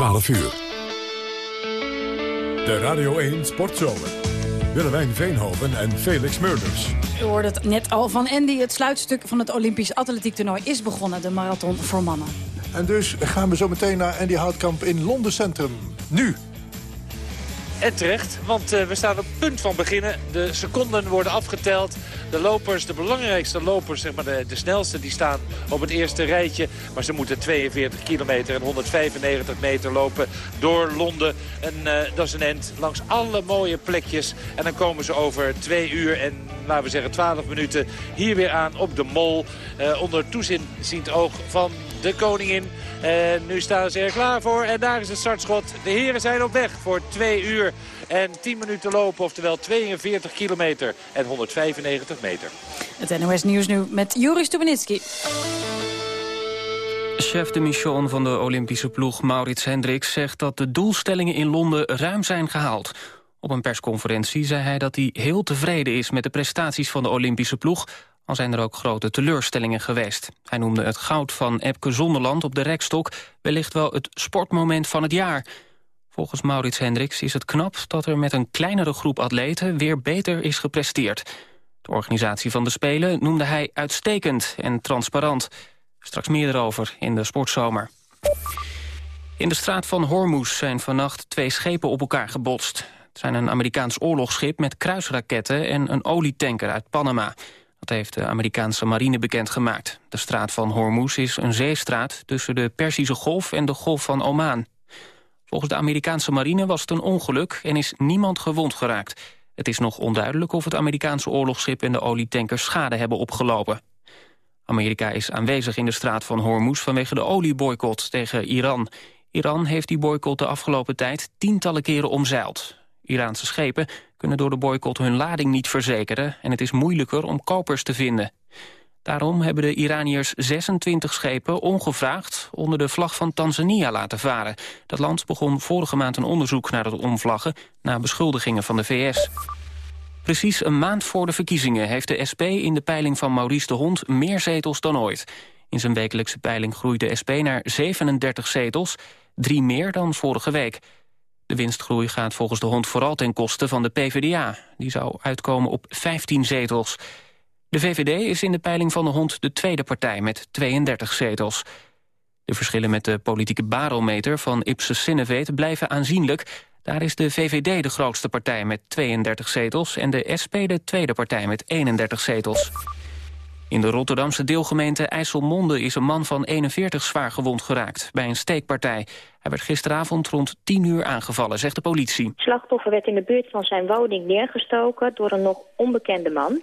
12 uur. De Radio 1 Sportzomer. Willemijn Veenhoven en Felix Murders. U hoorde het net al van Andy. Het sluitstuk van het Olympisch atletiektoernooi is begonnen. De marathon voor mannen. En dus gaan we zo meteen naar Andy Houtkamp in Londen Centrum. Nu. En terecht, want uh, we staan op het punt van beginnen. De seconden worden afgeteld. De lopers, de belangrijkste lopers, zeg maar de, de snelste, die staan op het eerste rijtje. Maar ze moeten 42 kilometer en 195 meter lopen door Londen. En uh, dat is een end langs alle mooie plekjes. En dan komen ze over twee uur en laten we zeggen 12 minuten hier weer aan op de mol. Uh, onder toeziend oog van de koningin. En nu staan ze er klaar voor. En daar is het startschot. De heren zijn op weg voor twee uur en 10 minuten lopen. Oftewel 42 kilometer en 195 meter. Het NOS Nieuws nu met Joris Stubenitski. Chef de mission van de Olympische ploeg Maurits Hendricks zegt dat de doelstellingen in Londen ruim zijn gehaald. Op een persconferentie zei hij dat hij heel tevreden is met de prestaties van de Olympische ploeg, al zijn er ook grote teleurstellingen geweest. Hij noemde het goud van Epke Zonderland op de rekstok wellicht wel het sportmoment van het jaar. Volgens Maurits Hendricks is het knap dat er met een kleinere groep atleten weer beter is gepresteerd. De organisatie van de Spelen noemde hij uitstekend en transparant. Straks meer erover in de sportzomer. In de straat van Hormuz zijn vannacht twee schepen op elkaar gebotst. Het zijn een Amerikaans oorlogsschip met kruisraketten en een olietanker uit Panama. Dat heeft de Amerikaanse marine bekendgemaakt. De straat van Hormuz is een zeestraat tussen de Perzische Golf en de Golf van Oman. Volgens de Amerikaanse marine was het een ongeluk en is niemand gewond geraakt. Het is nog onduidelijk of het Amerikaanse oorlogsschip en de olietanker schade hebben opgelopen. Amerika is aanwezig in de straat van Hormuz vanwege de olieboycott tegen Iran. Iran heeft die boycott de afgelopen tijd tientallen keren omzeild. Iraanse schepen kunnen door de boycott hun lading niet verzekeren... en het is moeilijker om kopers te vinden. Daarom hebben de Iraniërs 26 schepen ongevraagd onder de vlag van Tanzania laten varen. Dat land begon vorige maand een onderzoek naar het omvlaggen na beschuldigingen van de VS. Precies een maand voor de verkiezingen heeft de SP in de peiling van Maurice de Hond meer zetels dan ooit. In zijn wekelijkse peiling groeit de SP naar 37 zetels, drie meer dan vorige week. De winstgroei gaat volgens de Hond vooral ten koste van de PvdA. Die zou uitkomen op 15 zetels. De VVD is in de peiling van de Hond de tweede partij met 32 zetels. De verschillen met de politieke barometer van Ipsos Sineveet blijven aanzienlijk. Daar is de VVD de grootste partij met 32 zetels... en de SP de tweede partij met 31 zetels. In de Rotterdamse deelgemeente IJsselmonde is een man van 41 zwaar gewond geraakt bij een steekpartij. Hij werd gisteravond rond 10 uur aangevallen, zegt de politie. Het slachtoffer werd in de buurt van zijn woning neergestoken door een nog onbekende man.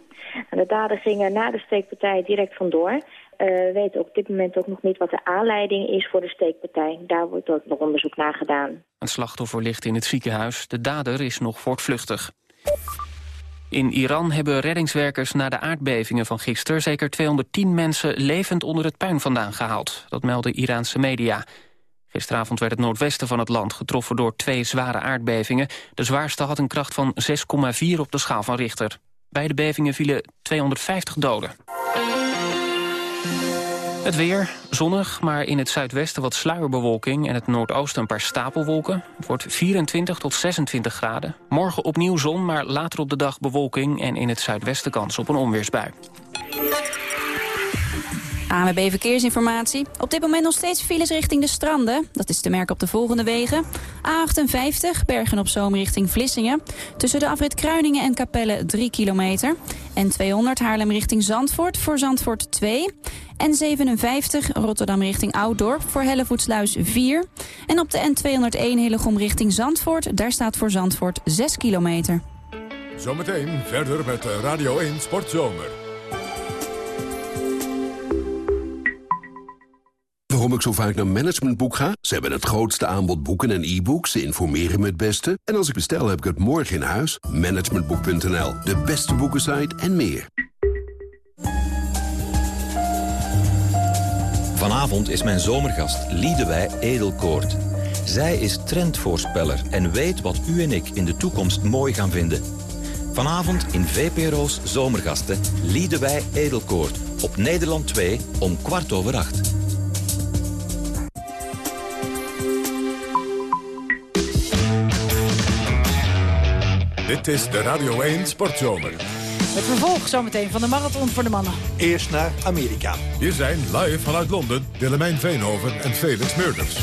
En de dader ging na de steekpartij direct vandoor. Uh, we weten op dit moment ook nog niet wat de aanleiding is voor de steekpartij. Daar wordt ook nog onderzoek naar gedaan. Het slachtoffer ligt in het ziekenhuis. De dader is nog voortvluchtig. In Iran hebben reddingswerkers na de aardbevingen van gisteren... zeker 210 mensen levend onder het puin vandaan gehaald. Dat melden Iraanse media. Gisteravond werd het noordwesten van het land getroffen door twee zware aardbevingen. De zwaarste had een kracht van 6,4 op de schaal van Richter. Bij de bevingen vielen 250 doden. Het weer, zonnig, maar in het zuidwesten wat sluierbewolking... en het noordoosten een paar stapelwolken. Het wordt 24 tot 26 graden. Morgen opnieuw zon, maar later op de dag bewolking... en in het zuidwesten kans op een onweersbui. ANWB Verkeersinformatie. Op dit moment nog steeds files richting de stranden. Dat is te merken op de volgende wegen. A58, Bergen op Zoom richting Vlissingen. Tussen de afrit Kruiningen en Capelle 3 kilometer. En 200 Haarlem richting Zandvoort voor Zandvoort 2. En 57 Rotterdam richting Ouddorp voor Hellevoetsluis 4. En op de N201 Hillegom richting Zandvoort. Daar staat voor Zandvoort 6 kilometer. Zometeen verder met Radio 1 Sportzomer. Waarom ik zo vaak naar Managementboek ga? Ze hebben het grootste aanbod boeken en e-books. Ze informeren me het beste. En als ik bestel, heb ik het morgen in huis. Managementboek.nl, de beste boekensite en meer. Vanavond is mijn zomergast Liedewij Edelkoort. Zij is trendvoorspeller en weet wat u en ik in de toekomst mooi gaan vinden. Vanavond in VPRO's Zomergasten Liedewij Edelkoort. Op Nederland 2 om kwart over acht. Dit is de Radio 1 Sportzomer. Het vervolg zometeen van de marathon voor de mannen. Eerst naar Amerika. Hier zijn live vanuit Londen Willemijn Veenhoven en Felix Meurders.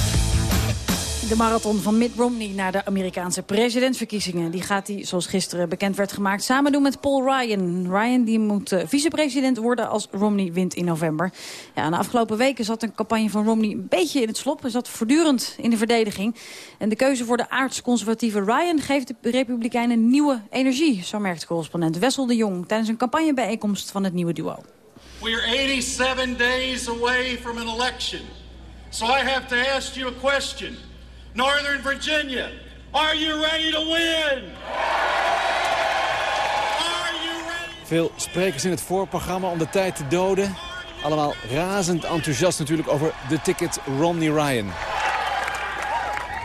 De marathon van Mitt Romney naar de Amerikaanse presidentsverkiezingen. Die gaat hij, zoals gisteren bekend werd gemaakt, samen doen met Paul Ryan. Ryan die moet uh, vicepresident worden als Romney wint in november. Ja, de afgelopen weken zat een campagne van Romney een beetje in het slop. Hij zat voortdurend in de verdediging. En de keuze voor de aardsconservatieve Ryan geeft de Republikeinen nieuwe energie. Zo merkt correspondent Wessel de Jong tijdens een campagnebijeenkomst van het nieuwe duo. We are 87 days away from an election. So I have to ask you a question. Northern Virginia, are you ready to win? Are you ready? Veel sprekers in het voorprogramma om de tijd te doden. Allemaal razend enthousiast natuurlijk over de ticket Romney Ryan.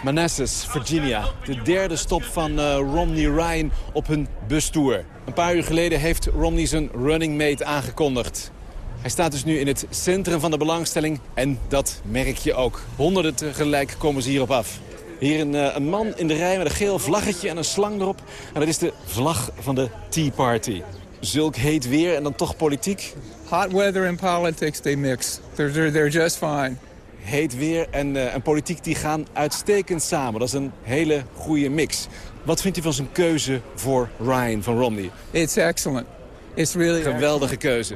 Manassas, Virginia. De derde stop van uh, Romney Ryan op hun bustour. Een paar uur geleden heeft Romney zijn running mate aangekondigd. Hij staat dus nu in het centrum van de belangstelling en dat merk je ook. Honderden tegelijk komen ze hierop af. Hier een, uh, een man in de rij met een geel vlaggetje en een slang erop. En dat is de vlag van de Tea Party. Zulk heet weer en dan toch politiek. Hot weather and politics, they mix. They're, they're, they're just fine. Heet weer en, uh, en politiek die gaan uitstekend samen. Dat is een hele goede mix. Wat vindt u van zijn keuze voor Ryan van Romney? It's excellent. It's really Geweldige keuze.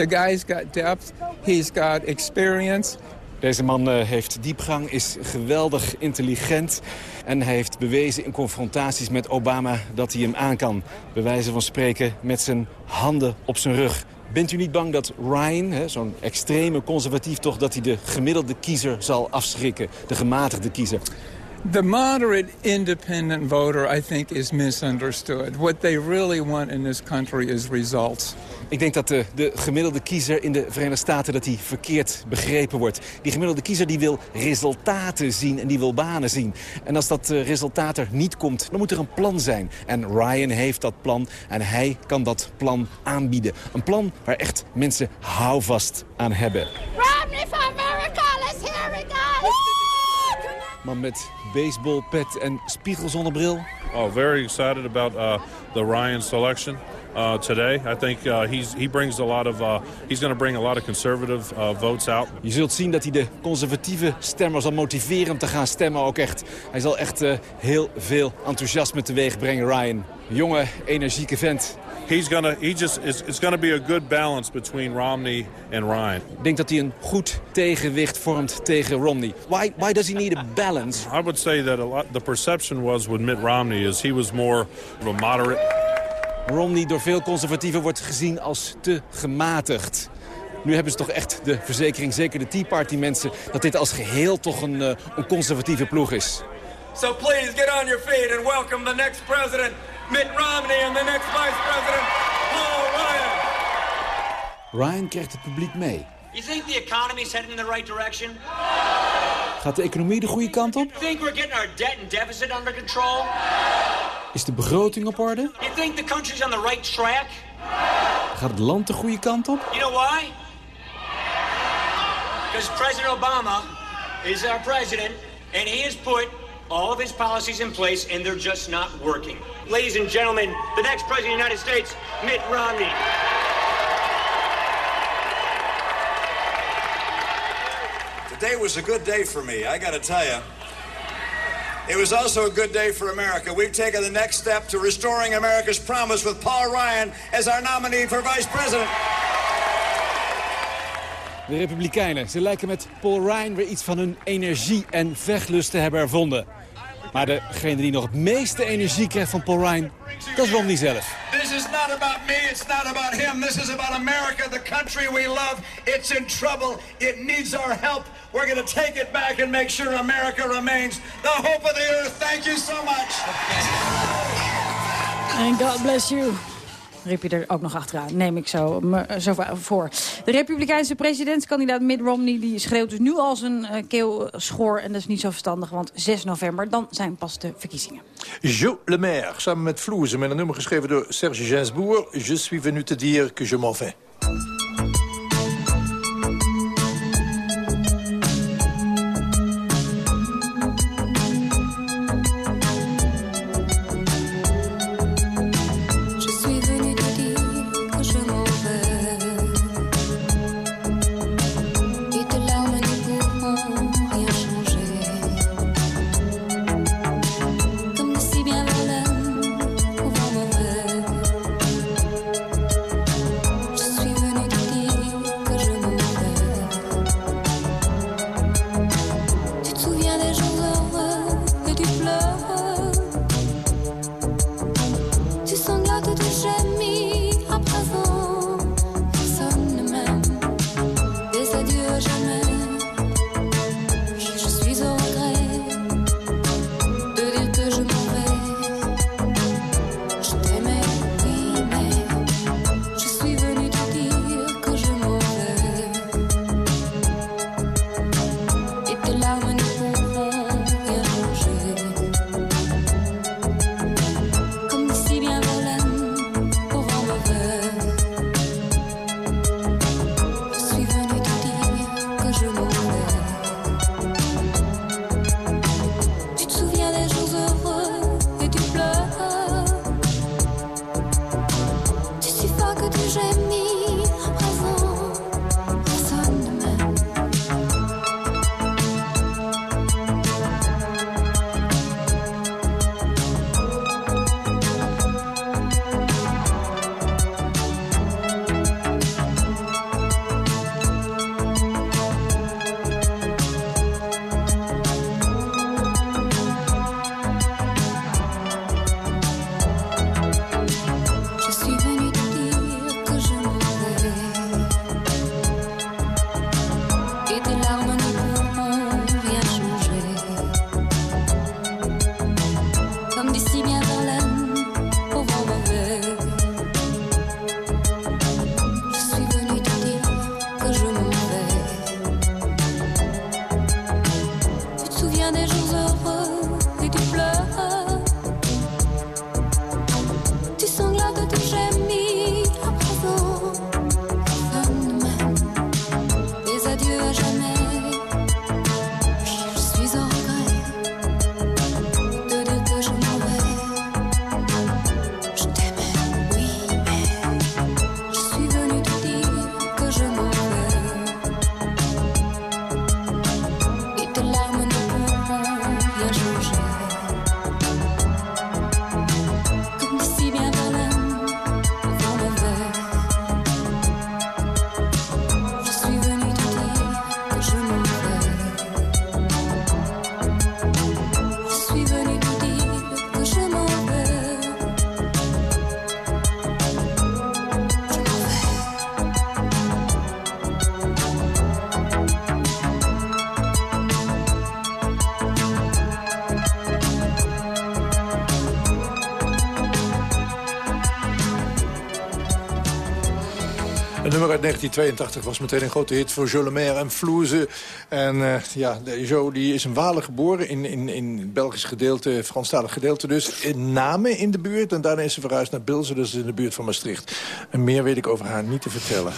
The guy's got depth, he's got experience. Deze man uh, heeft diepgang, is geweldig intelligent... en hij heeft bewezen in confrontaties met Obama dat hij hem aan kan. Bij wijze van spreken met zijn handen op zijn rug. Bent u niet bang dat Ryan, zo'n extreme conservatief toch... dat hij de gemiddelde kiezer zal afschrikken, de gematigde kiezer? The moderate independent voter, I think, is misunderstood. What they really want in this country is results. Ik denk dat de, de, gemiddelde kiezer in de Verenigde Staten dat die verkeerd begrepen wordt. Die gemiddelde kiezer die wil resultaten zien en die wil banen zien. En als dat uh, resultaat er niet komt, dan moet er een plan zijn. En Ryan heeft dat plan en hij kan dat plan aanbieden. Een plan waar echt mensen houvast aan hebben. Romney for America, let's hear it guys! Man met baseballpet en spiegelzonnebril. Oh, very excited about uh, the Ryan selection. Uh, today. I think uh, he's, he brings a lot of uh, he's going to bring a lot of conservative uh, votes out. Je zult zien dat hij de conservatieve stemmer zal motiveren om te gaan stemmen ook echt. Hij zal echt uh, heel veel enthousiasme teweeg brengen, Ryan. Jonge, energieke vent. He's gonna, he just, it's, it's gonna be a good balance between Romney and Ryan. Ik denk dat hij een goed tegenwicht vormt tegen Romney. Why, why does he need a balance? I would say that a lot, the perception was with Mitt Romney is he was more of a moderate. Romney door veel conservatieven wordt gezien als te gematigd. Nu hebben ze toch echt de verzekering, zeker de Tea Party mensen... dat dit als geheel toch een, uh, een conservatieve ploeg is. So please get on your feet and welcome the next president, Mitt Romney... and the next vice president, Paul Ryan. Ryan krijgt het publiek mee. You think the economy's heading in the right direction? Gaat de economie de goede kant op? You think we're getting our debt and deficit under control? Is de begroting op orde? You think the country's on the right track? Gaat het land de goede kant op? You know why? Because President Obama is our president, and he has put all of his policies in place, and they're just not working. Ladies and gentlemen, the next president of the United States, Mitt Romney. Today was a good day for me, I gotta tell you. It was also a good day for America. We've taken the next step to restoring America's promise with Paul Ryan as our nominee for vice president. De Republikeinen, ze lijken met Paul Ryan weer iets van hun energie en vechtlust te hebben ervonden. Maar degene die nog het meeste energie krijgt van Paul Ryan, dat is Romney zelf. This is not about me, it's not about him. This is about America, the country we love. It's in trouble. It needs our help. We're going to take it back and make sure America remains the hope of the earth. Thank you so much. And God bless you. Riep je er ook nog achteraan. Neem ik zo, me, voor. De republikeinse presidentskandidaat Mitt Romney... die schreeuwt dus nu al zijn uh, keel schoor. En dat is niet zo verstandig, want 6 november... dan zijn pas de verkiezingen. Jo Le Maire, samen met Vloezen... met een nummer geschreven door Serge Gainsbourg... Je suis venu te dire que je m'en vais. Nummer uit 1982 was meteen een grote hit voor Jo Le Maire en Vloeze. En eh, ja, de Jo die is in Walen geboren, in, in, in het Belgisch gedeelte, Franstalig gedeelte dus. In Namen in de buurt en daarna is ze verhuisd naar Bilze, dus in de buurt van Maastricht. En meer weet ik over haar niet te vertellen.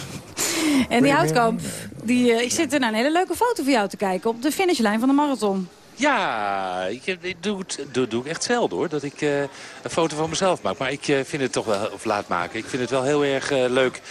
En die Houtkamp, die, eh, ik zit er naar een hele leuke foto van jou te kijken... op de finishlijn van de marathon. Ja, ik, ik doe het doe, doe ik echt zelden hoor. Dat ik eh, een foto van mezelf maak. Maar ik eh, vind het toch wel, of laat maken. Ik vind het wel heel erg eh, leuk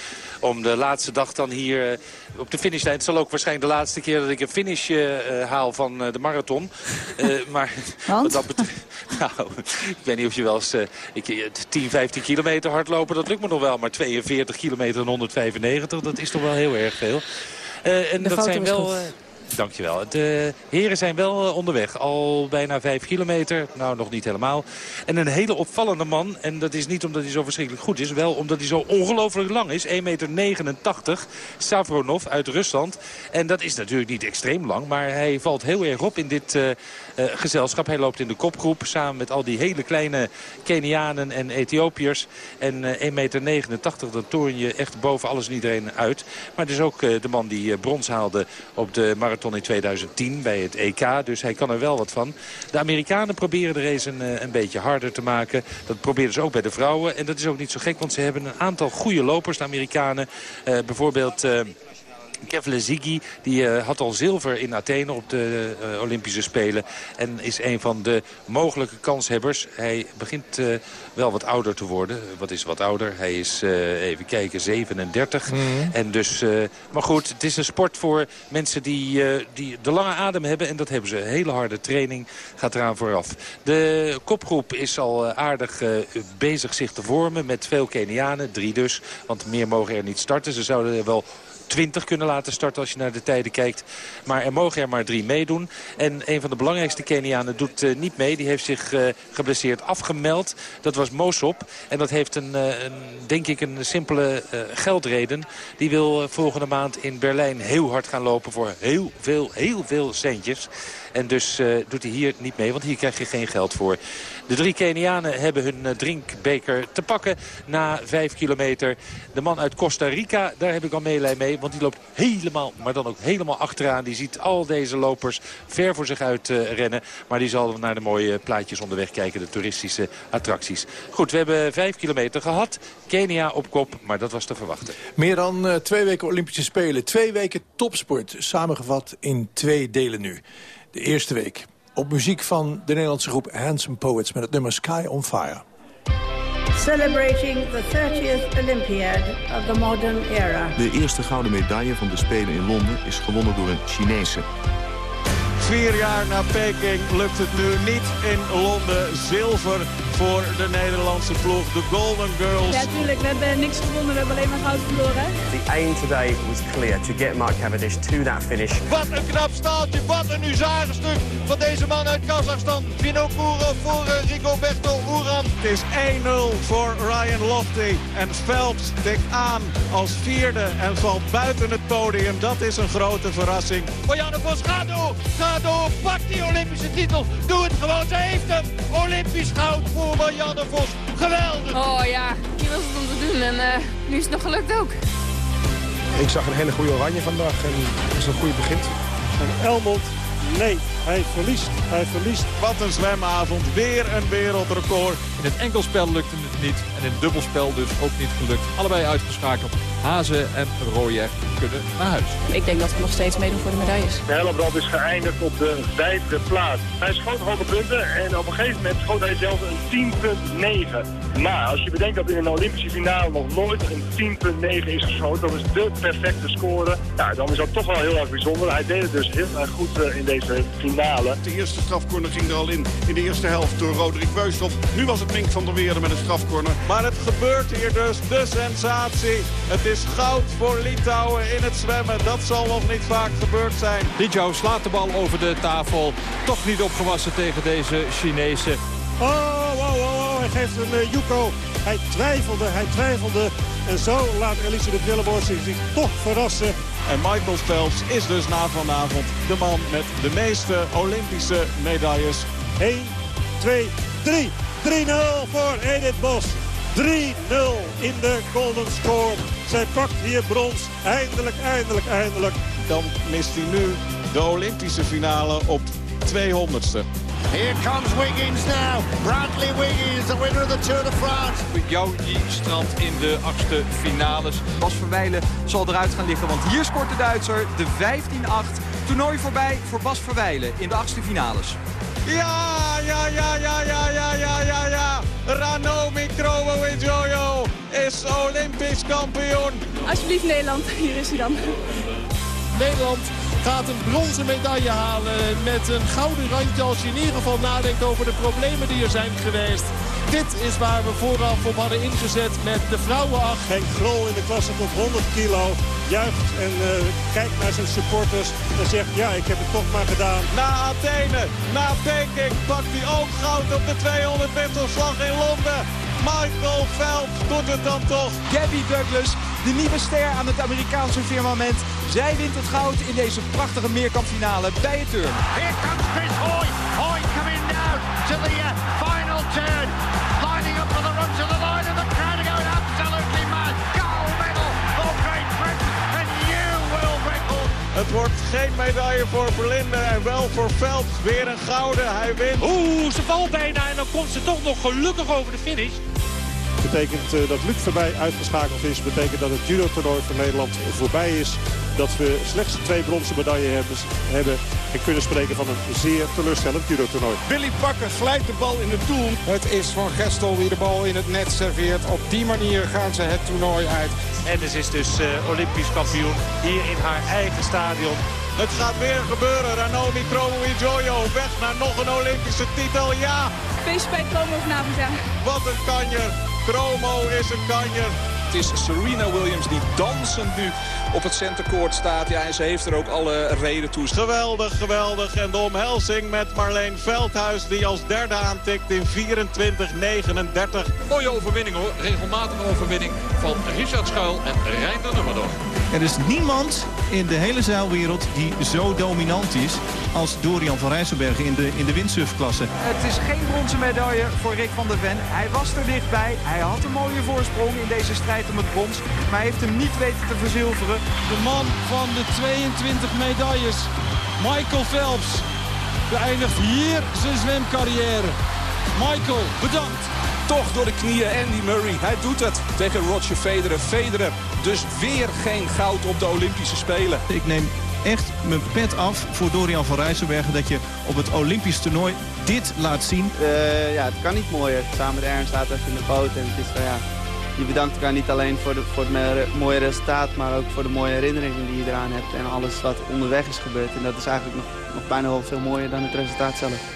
om de laatste dag dan hier eh, op de finishlijn. Het zal ook waarschijnlijk de laatste keer dat ik een finish eh, eh, haal van de marathon. Maar wat dat betreft... Nou, ik weet niet of je wel eens... ik, eh, 10, 15 kilometer hardlopen, dat lukt me nog wel. Maar 42 kilometer en 195, dat is toch wel heel erg veel. En De dat zijn wel... Dankjewel. De heren zijn wel eh, onderweg. Al bijna vijf kilometer. Nou, nog niet helemaal. En een hele opvallende man. En dat is niet omdat hij zo verschrikkelijk goed is. Wel omdat hij zo ongelooflijk lang is. 1,89 meter. Savronov uit Rusland. En dat is natuurlijk niet extreem lang. Maar hij valt heel erg op in dit eh, gezelschap. Hij loopt in de kopgroep samen met al die hele kleine Kenianen en Ethiopiërs. En eh 1,89 meter, dan toren je echt boven alles en iedereen uit. Maar het is ook eh, de man die eh, brons haalde op de marathon in 2010 bij het EK. Dus hij kan er wel wat van. De Amerikanen proberen de race een, eh, een beetje harder te maken. Dat proberen ze ook bij de vrouwen. En dat is ook niet zo gek, want ze hebben een aantal goede lopers, de Amerikanen. Eh, bijvoorbeeld... eh, Kevle Ziggy die eh, had al zilver in Athene op de eh, Olympische Spelen. En is een van de mogelijke kanshebbers. Hij begint eh, wel wat ouder te worden. Wat is wat ouder? Hij is, even kijken, 37. En dus, maar goed, het is een sport voor mensen die, die de lange adem hebben. En dat hebben ze. Hele harde training gaat eraan vooraf. De kopgroep is al aardig bezig zich te vormen met veel Kenianen. Drie dus, want meer mogen er niet starten. Ze zouden er wel 20 kunnen laten starten als je naar de tijden kijkt. Maar er mogen er maar drie meedoen. En een van de belangrijkste Kenianen doet eh, niet mee. Die heeft zich eh, geblesseerd afgemeld. Dat was Mosop. En dat heeft een, eh, een denk ik een simpele geldreden. Die wil volgende maand in Berlijn heel hard gaan lopen voor heel veel, heel veel centjes. En dus doet hij hier niet mee, want hier krijg je geen geld voor. De drie Kenianen hebben hun eh, drinkbeker te pakken na vijf kilometer. De man uit Costa Rica, daar heb ik al meelij mee. Want die loopt helemaal, maar dan ook helemaal achteraan. Die ziet al deze lopers ver voor zich uit eh, rennen. Maar die zal naar de mooie plaatjes onderweg kijken. De toeristische attracties. Goed, we hebben vijf kilometer gehad. Kenia op kop, maar dat was te verwachten. Meer dan eh, twee weken Olympische Spelen. Twee weken topsport, samengevat in twee delen nu. De eerste week op muziek van de Nederlandse groep Handsome Poets... met het nummer Sky on Fire. Celebrating the 30th Olympiad of the modern era. De eerste gouden medaille van de Spelen in Londen is gewonnen door een Chinese. Vier jaar na Peking lukt het nu niet in Londen. Zilver voor de Nederlandse ploeg, de Golden Girls. Ja, tuurlijk. We hebben niks gewonnen. We hebben alleen maar goud verloren. The aim today was clear to get Mark Cavendish to that finish. Wat een knap staaltje, wat een huzarenstuk van deze man uit Kazachstan. Vinokourov voor eh, Rigoberto Uran. Het is 1-0 voor Ryan Lofty. En Veld stikt aan als vierde en valt buiten het podium. Dat is een grote verrassing. Marianne Vos, ga door, ga door, pak die Olympische titel. Doe het gewoon, ze heeft hem. Olympisch goud voor Marianne Vos. Geweldig. Oh ja, hier was het om te doen en eh, nu is het nog gelukt ook. Ik zag een hele goede oranje vandaag en dat is een goede begin. En Elmond Nee, hij verliest. Hij verliest. Wat een zwemavond. Weer een wereldrecord. In het enkelspel lukte het niet. En in het dubbelspel dus ook niet gelukt. Allebei uitgeschakeld. Hazen en Rooijer kunnen naar huis. Ik denk dat we nog steeds meedoen voor de medailles. Hellebrand is geëindigd op de vijfde plaats. Hij schoot hoge punten en op een gegeven moment schoot hij zelfs een 10.9. Maar als je bedenkt dat in een Olympische finale nog nooit een 10.9 is geschoten, dat is de perfecte score. Ja, dan is dat toch wel heel erg bijzonder. Hij deed het dus heel erg goed eh, in deze finale. De eerste strafcorner ging er al in in de eerste helft door Roderick Beustop. Nu was het Mink van der Weerde met een strafcorner. Maar het gebeurt hier dus, de sensatie. Het is goud voor Litouwen in het zwemmen. Dat zal nog niet vaak gebeurd zijn. Litouw slaat de bal over de tafel. Toch niet opgewassen tegen deze Chinezen. Oh, wow, wow, wow. Hij geeft een uh, Yuko. Hij twijfelde, hij twijfelde. En zo laat Elisabeth Willeboort zich, zich toch verrassen. En Michael Phelps is dus na vanavond de man met de meeste Olympische medailles. 1, 2, 3. 3-0 voor Edith Bos. 3-0 in de golden score. Zij pakt hier brons. Eindelijk, eindelijk, eindelijk. Dan mist hij nu de Olympische finale op 200ste. Here comes Wiggins now. Bradley Wiggins, the winner of the Tour de France. Jouji strandt in de achtste finales. Bas Verwijlen zal eruit gaan liggen, want hier scoort de Duitser de 15-8. Toernooi voorbij voor Bas Verwijlen in de achtste finales. Ja, is Olympisch kampioen. Alsjeblieft Nederland, hier is hij dan. Nederland gaat een bronzen medaille halen met een gouden randje als je in ieder geval nadenkt over de problemen die er zijn geweest. Dit is waar we vooraf op hadden ingezet met de vrouwenacht. Henk Grol in de klasse tot 100 kilo juicht en uh, kijkt naar zijn supporters en zegt ja, ik heb het toch maar gedaan. Na Athene, na Peking pakt hij ook goud op de 200 meter slag in Londen. Michael Phelps doet het dan toch. Gabby Douglas, de nieuwe ster aan het Amerikaanse firmament. Zij wint het goud in deze prachtige meerkampfinale bij het turn. Here comes Chris Hoy. Hoy coming down to the uh, final turn. Lining up for the run to the line and the crowd are going absolutely mad. Gold medal for Great Britain and you will Record. Het wordt geen medaille voor Verlinde en wel voor Phelps. Weer een gouden, hij wint. Oeh, ze valt bijna en dan komt ze toch nog gelukkig over de finish betekent uh, dat Luc voorbij uitgeschakeld is. betekent dat het judo-toernooi voor Nederland voorbij is. Dat we slechts twee bronzen medailles hebben, hebben en kunnen spreken van een zeer teleurstellend judo-toernooi. Billy Pakker glijdt de bal in het doel. Het is Van Gestel wie de bal in het net serveert. Op die manier gaan ze het toernooi uit. En ze is dus uh, Olympisch kampioen hier in haar eigen stadion. Het gaat weer gebeuren. Ranomi Kromowidjojo weg naar nog een Olympische titel. Ja! Feestje bij Kromo vanavond, ja. Wat een kanjer. Chromo is een kanjer. Het is Serena Williams die dansend nu op het centercourt staat. Ja, en ze heeft er ook alle reden toe. Geweldig, geweldig. En de omhelzing met Marleen Veldhuis die als derde aantikt in 24-39. Mooie overwinning hoor. Regelmatige overwinning van Richard Schuil en Reinder Nummerdorf. Er is niemand in de hele zeilwereld die zo dominant is als Dorian van Rijsselbergen in de, in de windsurfklasse. Het is geen bronzen medaille voor Rick van der Ven. Hij was er dichtbij. Hij had een mooie voorsprong in deze strijd om het brons. Maar hij heeft hem niet weten te verzilveren. De man van de 22 medailles, Michael Phelps, beëindigt hier zijn zwemcarrière. Michael, bedankt. Toch door de knieën Andy Murray. Hij doet het tegen Roger Federer. Federer dus weer geen goud op de Olympische Spelen. Ik neem echt mijn pet af voor Dorian van Rijsselbergen... dat je op het Olympisch toernooi dit laat zien. Uh, ja, het kan niet mooier. Samen met Ernst staat even in de boot. En het is van, ja, je bedankt elkaar niet alleen voor, de, voor het mooie resultaat... maar ook voor de mooie herinneringen die je eraan hebt... en alles wat onderweg is gebeurd. En dat is eigenlijk nog, nog bijna wel veel mooier dan het resultaat zelf.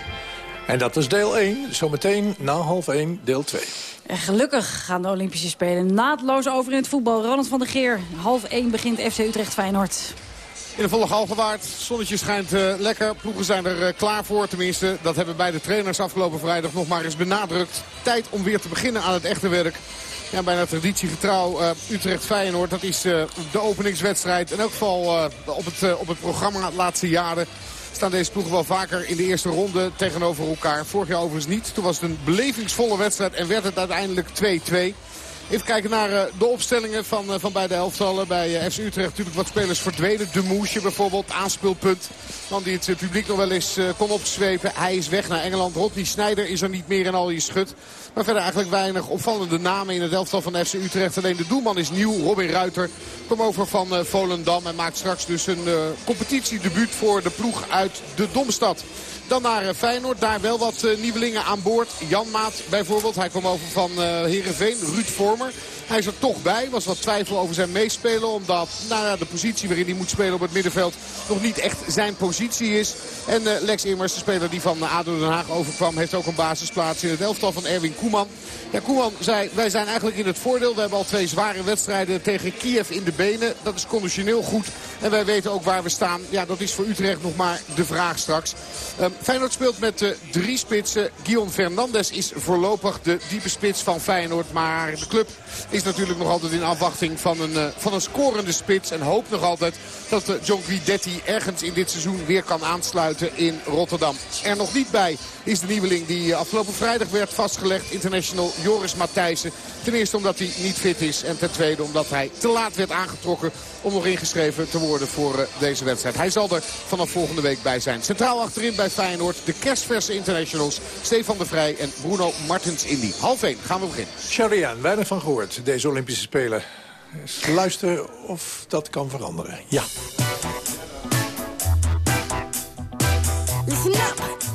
En dat is deel 1. Zometeen na half 1 deel 2. En gelukkig gaan de Olympische Spelen naadloos over in het voetbal. Ronald van der Geer, half 1 begint FC Utrecht Feyenoord. In de volle Galgenwaard. Zonnetje schijnt uh, lekker. Ploegen zijn er uh, klaar voor. Tenminste, dat hebben beide trainers afgelopen vrijdag nog maar eens benadrukt. Tijd om weer te beginnen aan het echte werk. Ja, bijna traditiegetrouw uh, Utrecht-Feyenoord. Dat is de openingswedstrijd. In elk geval op, het, op het programma de laatste jaren staan deze ploegen wel vaker in de eerste ronde tegenover elkaar. Vorig jaar overigens niet. Toen was het een belevingsvolle wedstrijd en werd het uiteindelijk 2-2. Even kijken naar eh, de opstellingen van, eh, van beide elftallen. Bij eh, FC Utrecht natuurlijk wat spelers verdwenen. De Moesje bijvoorbeeld, aanspeelpunt. Man die het publiek nog wel eens kon opzwepen. Hij is weg naar Engeland. Rodney Snijder is er niet meer en al je schut. Maar verder eigenlijk weinig opvallende namen in het elftal van FC Utrecht. Alleen de doelman is nieuw. Robin Ruiter komt over van eh, Volendam. En maakt straks dus een eh, competitiedebuut voor de ploeg uit de Domstad. Dan naar eh, Feyenoord. Daar wel wat eh, nieuwelingen aan boord. Jan Maat bijvoorbeeld. Hij kwam over van eh Heerenveen. Ruud Vormer. Hij is er toch bij. Was wat twijfel over zijn meespelen. Omdat nou de positie waarin hij moet spelen op het middenveld nog niet echt zijn positie is. En eh, Lex Immers, de speler die van eh, ADO Den Haag overkwam, heeft ook een basisplaats in het elftal van Erwin Koeman. Ja, Koeman zei, wij zijn eigenlijk in het voordeel. We hebben al twee zware wedstrijden tegen Kiev in de benen. Dat is conditioneel goed. En wij weten ook waar we staan. Ja, dat is voor Utrecht nog maar de vraag straks. Ehm, Feyenoord speelt met eh, drie spitsen. Guillaume Fernandes is voorlopig de diepe spits van Feyenoord. Maar de club is natuurlijk nog altijd in afwachting van een, eh, van een scorende spits. En hoopt nog altijd dat eh, John Guidetti ergens in dit seizoen weer kan aansluiten in Rotterdam. Er nog niet bij is de nieuweling die afgelopen vrijdag werd vastgelegd. International Joris Matthijssen. Ten eerste omdat hij niet fit is. En ten tweede omdat hij te laat werd aangetrokken om nog ingeschreven te worden voor deze wedstrijd. Hij zal er vanaf volgende week bij zijn. Centraal achterin bij Feyenoord de kerstverse internationals. Stefan de Vrij en Bruno Martens Indy. Half 1 gaan we beginnen. Sharian, weinig van gehoord, deze Olympische Spelen. Eens luisteren of dat kan veranderen. Ja. Listen up.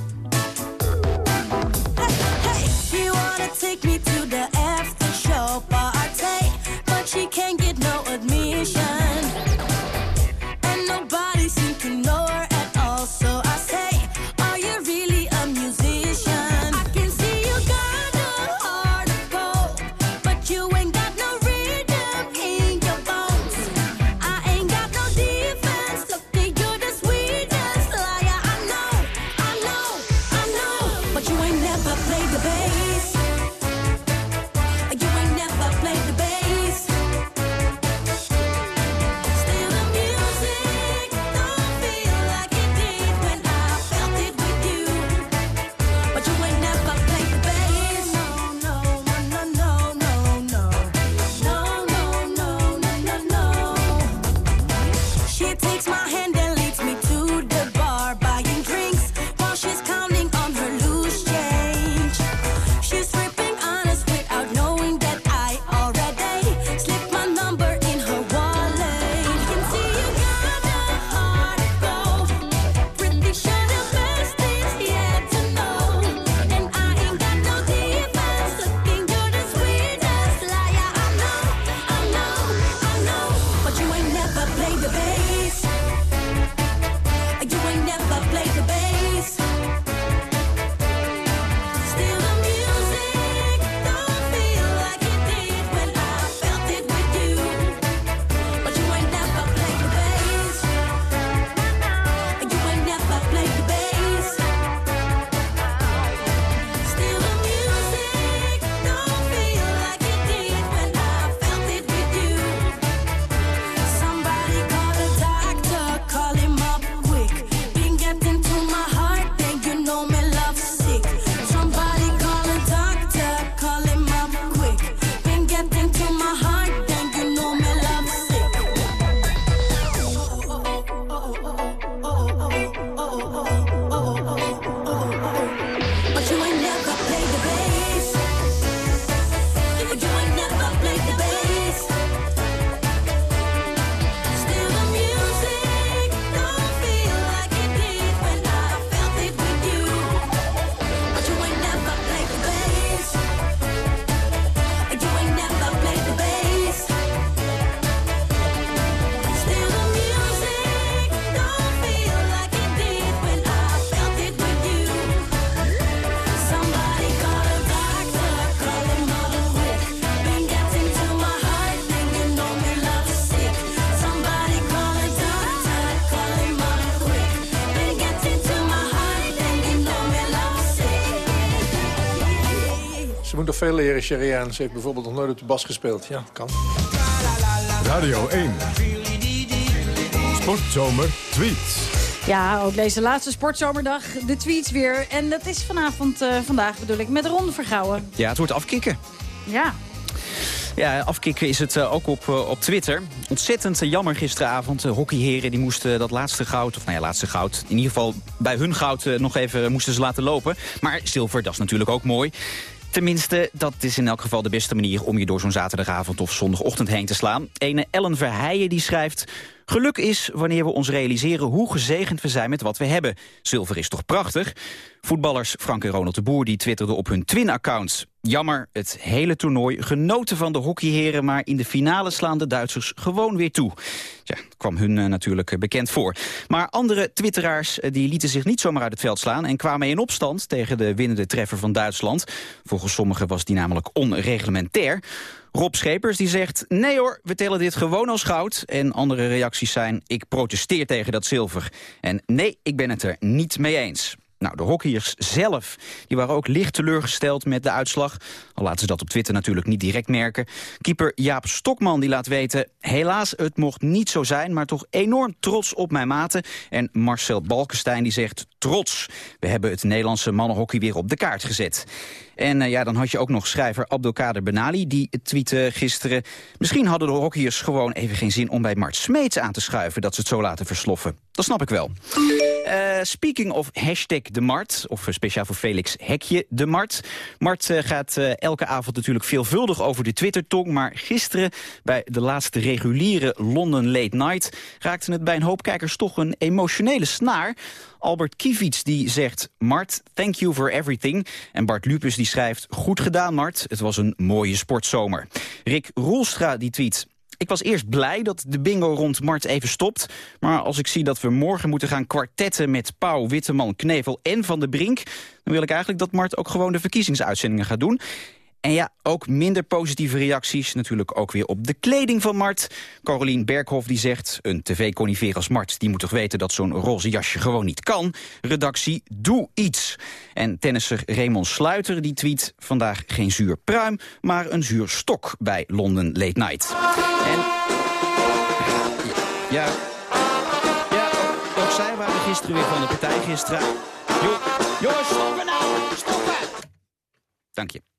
Veel leren, Sharian. Ze heeft bijvoorbeeld nog nooit op de bas gespeeld. Ja, kan. Radio 1. Sportzomer tweets. Ja, ook deze laatste sportzomerdag de tweets weer. En dat is vanavond, eh, vandaag bedoel ik, met Ron Vergouwen. Ja, het wordt afkicken. Ja. Ja, afkicken is het eh, ook op, eh, op Twitter. Ontzettend jammer gisteravond. De hockeyheren die moesten dat laatste goud, of nou ja, laatste goud... in ieder geval bij hun goud nog even moesten ze laten lopen. Maar zilver, dat is natuurlijk ook mooi. Tenminste, dat is in elk geval de beste manier om je door zo'n zaterdagavond of zondagochtend heen te slaan. Ene Ellen Verheijen die schrijft... Geluk is wanneer we ons realiseren hoe gezegend we zijn met wat we hebben. Zilver is toch prachtig? Voetballers Frank en Ronald de Boer die twitterden op hun Twin-accounts. Jammer, het hele toernooi genoten van de hockeyheren... maar in de finale slaan de Duitsers gewoon weer toe. Ja, kwam hun uh, natuurlijk bekend voor. Maar andere twitteraars uh, die lieten zich niet zomaar uit het veld slaan... en kwamen in opstand tegen de winnende treffer van Duitsland. Volgens sommigen was die namelijk onreglementair. Rob Schepers die zegt, nee hoor, we tellen dit gewoon als goud. En andere reacties zijn, ik protesteer tegen dat zilver. En nee, ik ben het er niet mee eens. Nou, de hockeyers zelf die waren ook licht teleurgesteld met de uitslag. Al laten ze dat op Twitter natuurlijk niet direct merken. Keeper Jaap Stokman die laat weten... helaas, het mocht niet zo zijn, maar toch enorm trots op mijn maten. En Marcel Balkenstein die zegt trots. We hebben het Nederlandse mannenhockey weer op de kaart gezet. En uh, ja, dan had je ook nog schrijver Abdelkader Benali, die tweette gisteren... misschien hadden de hockeyers gewoon even geen zin om bij Mart Smeets aan te schuiven... dat ze het zo laten versloffen. Dat snap ik wel. Uh, speaking of hashtag de Mart, of speciaal voor Felix Hekje de Mart. Mart gaat elke avond natuurlijk veelvuldig over de Twitter-tong... maar gisteren bij de laatste reguliere London Late Night... raakte het bij een hoop kijkers toch een emotionele snaar... Albert Kievits die zegt, Mart, thank you for everything. En Bart Lupus die schrijft, goed gedaan Mart, het was een mooie sportzomer. Rick Roelstra die tweet, ik was eerst blij dat de bingo rond Mart even stopt. Maar als ik zie dat we morgen moeten gaan kwartetten met Pauw, Witteman, Knevel en Van de Brink... dan wil ik eigenlijk dat Mart ook gewoon de verkiezingsuitzendingen gaat doen. En ja, ook minder positieve reacties. Natuurlijk ook weer op de kleding van Mart. Carolien Berghoff die zegt... een tv-conifeer als Mart die moet toch weten dat zo'n roze jasje gewoon niet kan. Redactie, doe iets. En tennisser Raymond Sluiter die tweet... vandaag geen zuur pruim, maar een zuur stok bij London Late Night. En... Ja, ja ook, ook zij waren gisteren weer van de partij gisteren. Jo, jongens, stoppen nou! Stoppen! Dank je.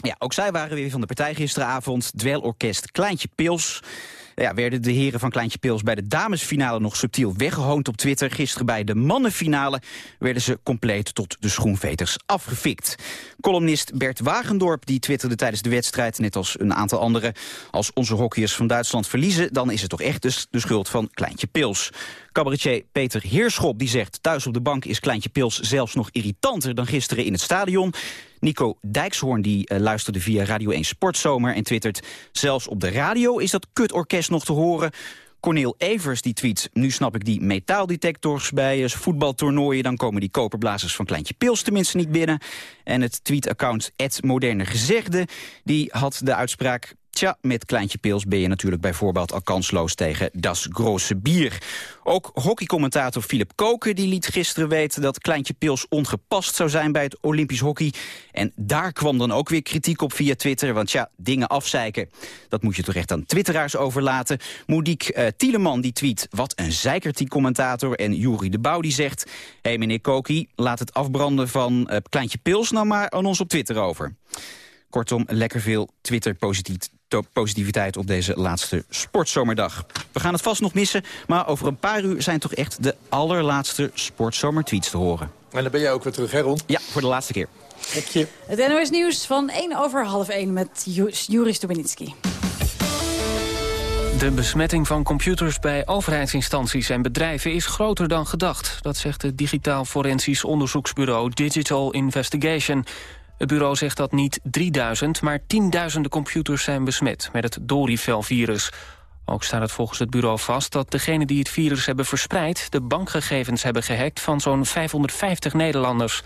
Ja, ook zij waren weer van de partij gisteravond. Dwelorkest Kleintje Pils. Ja, werden de heren van Kleintje Pils bij de damesfinale nog subtiel weggehoond op Twitter. Gisteren bij de mannenfinale werden ze compleet tot de schoenveters afgefikt. Columnist Bert Wagendorp die twitterde tijdens de wedstrijd, net als een aantal anderen. Als onze hockeyers van Duitsland verliezen, dan is het toch echt dus de schuld van Kleintje Pils. Cabaretier Peter Heerschop die zegt... thuis op de bank is Kleintje Pils zelfs nog irritanter dan gisteren in het stadion. Nico Dijkshoorn die uh, luisterde via Radio 1 Sportzomer en twittert... zelfs op de radio is dat kutorkest nog te horen. Corneel Evers die tweet, nu snap ik die metaaldetectors bij uh, voetbaltoernooien... dan komen die koperblazers van Kleintje Pils tenminste niet binnen. En het tweetaccount Moderne Gezegde, die had de uitspraak... Met Kleintje Pils ben je natuurlijk bij voorbeeld al kansloos tegen Das Grosse Bier. Ook hockeycommentator Philip Koken die liet gisteren weten dat Kleintje Pils ongepast zou zijn bij het Olympisch hockey. En daar kwam dan ook weer kritiek op via Twitter, want ja, dingen afzeiken. Dat moet je toch echt aan twitteraars overlaten. Modiek uh, Tieleman die tweet, wat een zeikert die commentator. En Juri de Bouw die zegt, hé hey, meneer Koki, laat het afbranden van uh, Kleintje Pils nou maar aan ons op Twitter over. Kortom, lekker veel Twitter-positiviteit op deze laatste sportzomerdag. We gaan het vast nog missen, maar over een paar uur zijn toch echt de allerlaatste sportzomertweets te horen. En dan ben jij ook weer terug, hè Ron? Ja, voor de laatste keer. Gekje. Het NOS Nieuws van 1 over half 1 met Juri Stubenitski. De besmetting van computers bij overheidsinstanties en bedrijven is groter dan gedacht. Dat zegt het digitaal forensisch onderzoeksbureau Digital Investigation. Het bureau zegt dat niet 3000, maar tienduizenden computers zijn besmet met het Dorivel-virus. Ook staat het volgens het bureau vast dat degenen die het virus hebben verspreid... de bankgegevens hebben gehackt van zo'n 550 Nederlanders.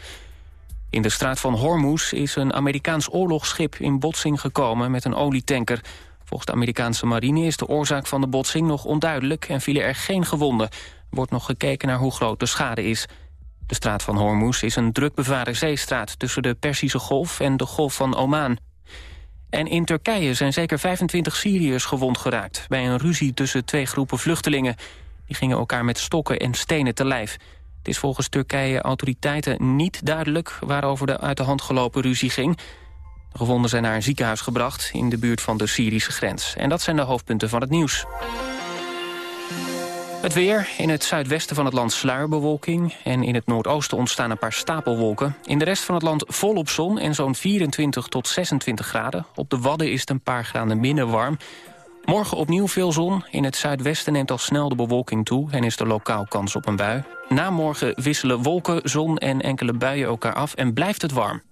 In de straat van Hormuz is een Amerikaans oorlogsschip in botsing gekomen met een olietanker. Volgens de Amerikaanse marine is de oorzaak van de botsing nog onduidelijk... en vielen er geen gewonden. Wordt nog gekeken naar hoe groot de schade is... De straat van Hormuz is een druk bevaren zeestraat... tussen de Persische Golf en de Golf van Oman. En in Turkije zijn zeker 25 Syriërs gewond geraakt... bij een ruzie tussen twee groepen vluchtelingen. Die gingen elkaar met stokken en stenen te lijf. Het is volgens Turkije autoriteiten niet duidelijk... waarover de uit de hand gelopen ruzie ging. De gewonden zijn naar een ziekenhuis gebracht in de buurt van de Syrische grens. En dat zijn de hoofdpunten van het nieuws. Het weer. In het zuidwesten van het land sluierbewolking. En in het noordoosten ontstaan een paar stapelwolken. In de rest van het land volop zon en zo'n 24 tot 26 graden. Op de Wadden is het een paar graden minder warm. Morgen opnieuw veel zon. In het zuidwesten neemt al snel de bewolking toe... en is er lokaal kans op een bui. Na morgen wisselen wolken, zon en enkele buien elkaar af... en blijft het warm.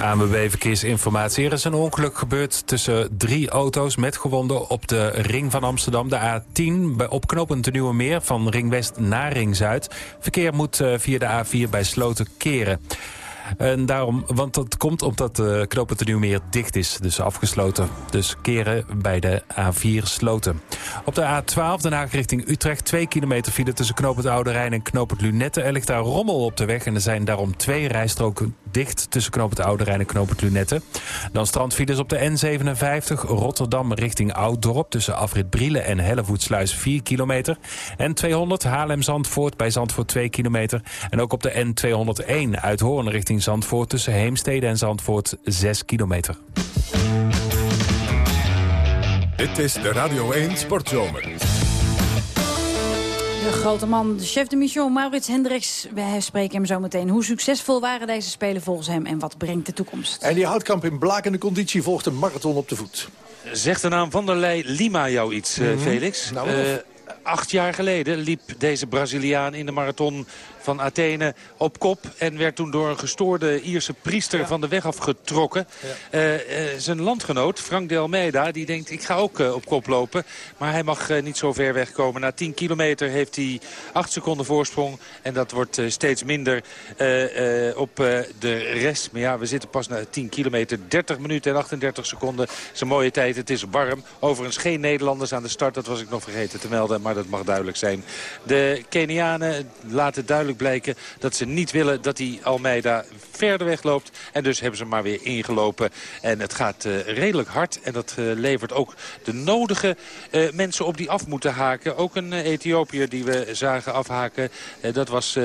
ANWB Verkeersinformatie. Er is een ongeluk gebeurd tussen drie auto's met gewonden op de ring van Amsterdam. De A10 bij opknopend de Nieuwe Meer van ring West naar ring Zuid. Verkeer moet eh, via de A4 bij Sloten keren. En daarom, want dat komt omdat knooppunt de Nieuwmeer dicht is. Dus afgesloten. Dus keren bij de A4 sloten. Op de A12 Den Haag richting Utrecht. Twee kilometer file tussen knooppunt Oude Rijn en knooppunt Lunette. Er ligt daar rommel op de weg. En er zijn daarom twee rijstroken dicht tussen knooppunt Oude Rijn en knooppunt Lunette. Dan strandfiles op de N57 Rotterdam richting Ouddorp. Tussen Afrit Brielen en Hellevoetsluis 4 kilometer. N200 Haarlem-Zandvoort bij Zandvoort 2 kilometer. En ook op de N201 uit Hoorn richting Zandvoort tussen Heemstede en Zandvoort 6 kilometer. Dit is de Radio 1 Sportzomer. De grote man, de chef de mission, Maurits Hendricks. We spreken hem zo meteen. Hoe succesvol waren deze Spelen volgens hem en wat brengt de toekomst? En die houtkamp in blakende conditie volgt een marathon op de voet. Zegt de naam Vanderlei Lima jou iets, eh, Mhm. Felix? Nou, Eh, acht jaar geleden liep deze Braziliaan in de marathon van Athene op kop... en werd toen door een gestoorde Ierse priester van de weg afgetrokken. Eh, eh, zijn landgenoot, Frank de Almeida, die denkt... ik ga ook eh, op kop lopen, maar hij mag niet zo ver wegkomen. Na 10 kilometer heeft hij 8 seconden voorsprong... en dat wordt steeds minder op de rest. Maar ja, we zitten pas na 10 kilometer, 30 minuten en 38 seconden. Dat is een mooie tijd, het is warm. Overigens geen Nederlanders aan de start, dat was ik nog vergeten te melden... maar dat mag duidelijk zijn. De Kenianen laten duidelijk blijken dat ze niet willen dat die Almeida verder wegloopt. En dus hebben ze maar weer ingelopen. En het gaat eh, redelijk hard. En dat eh, levert ook de nodige eh, mensen op die af moeten haken. Ook een Ethiopiër die we zagen afhaken. Dat was...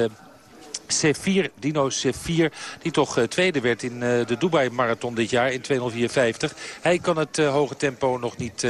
C4, Dino C4, die toch eh, tweede werd in eh, de Dubai-marathon dit jaar in 204.50. Hij kan het eh, hoge tempo nog niet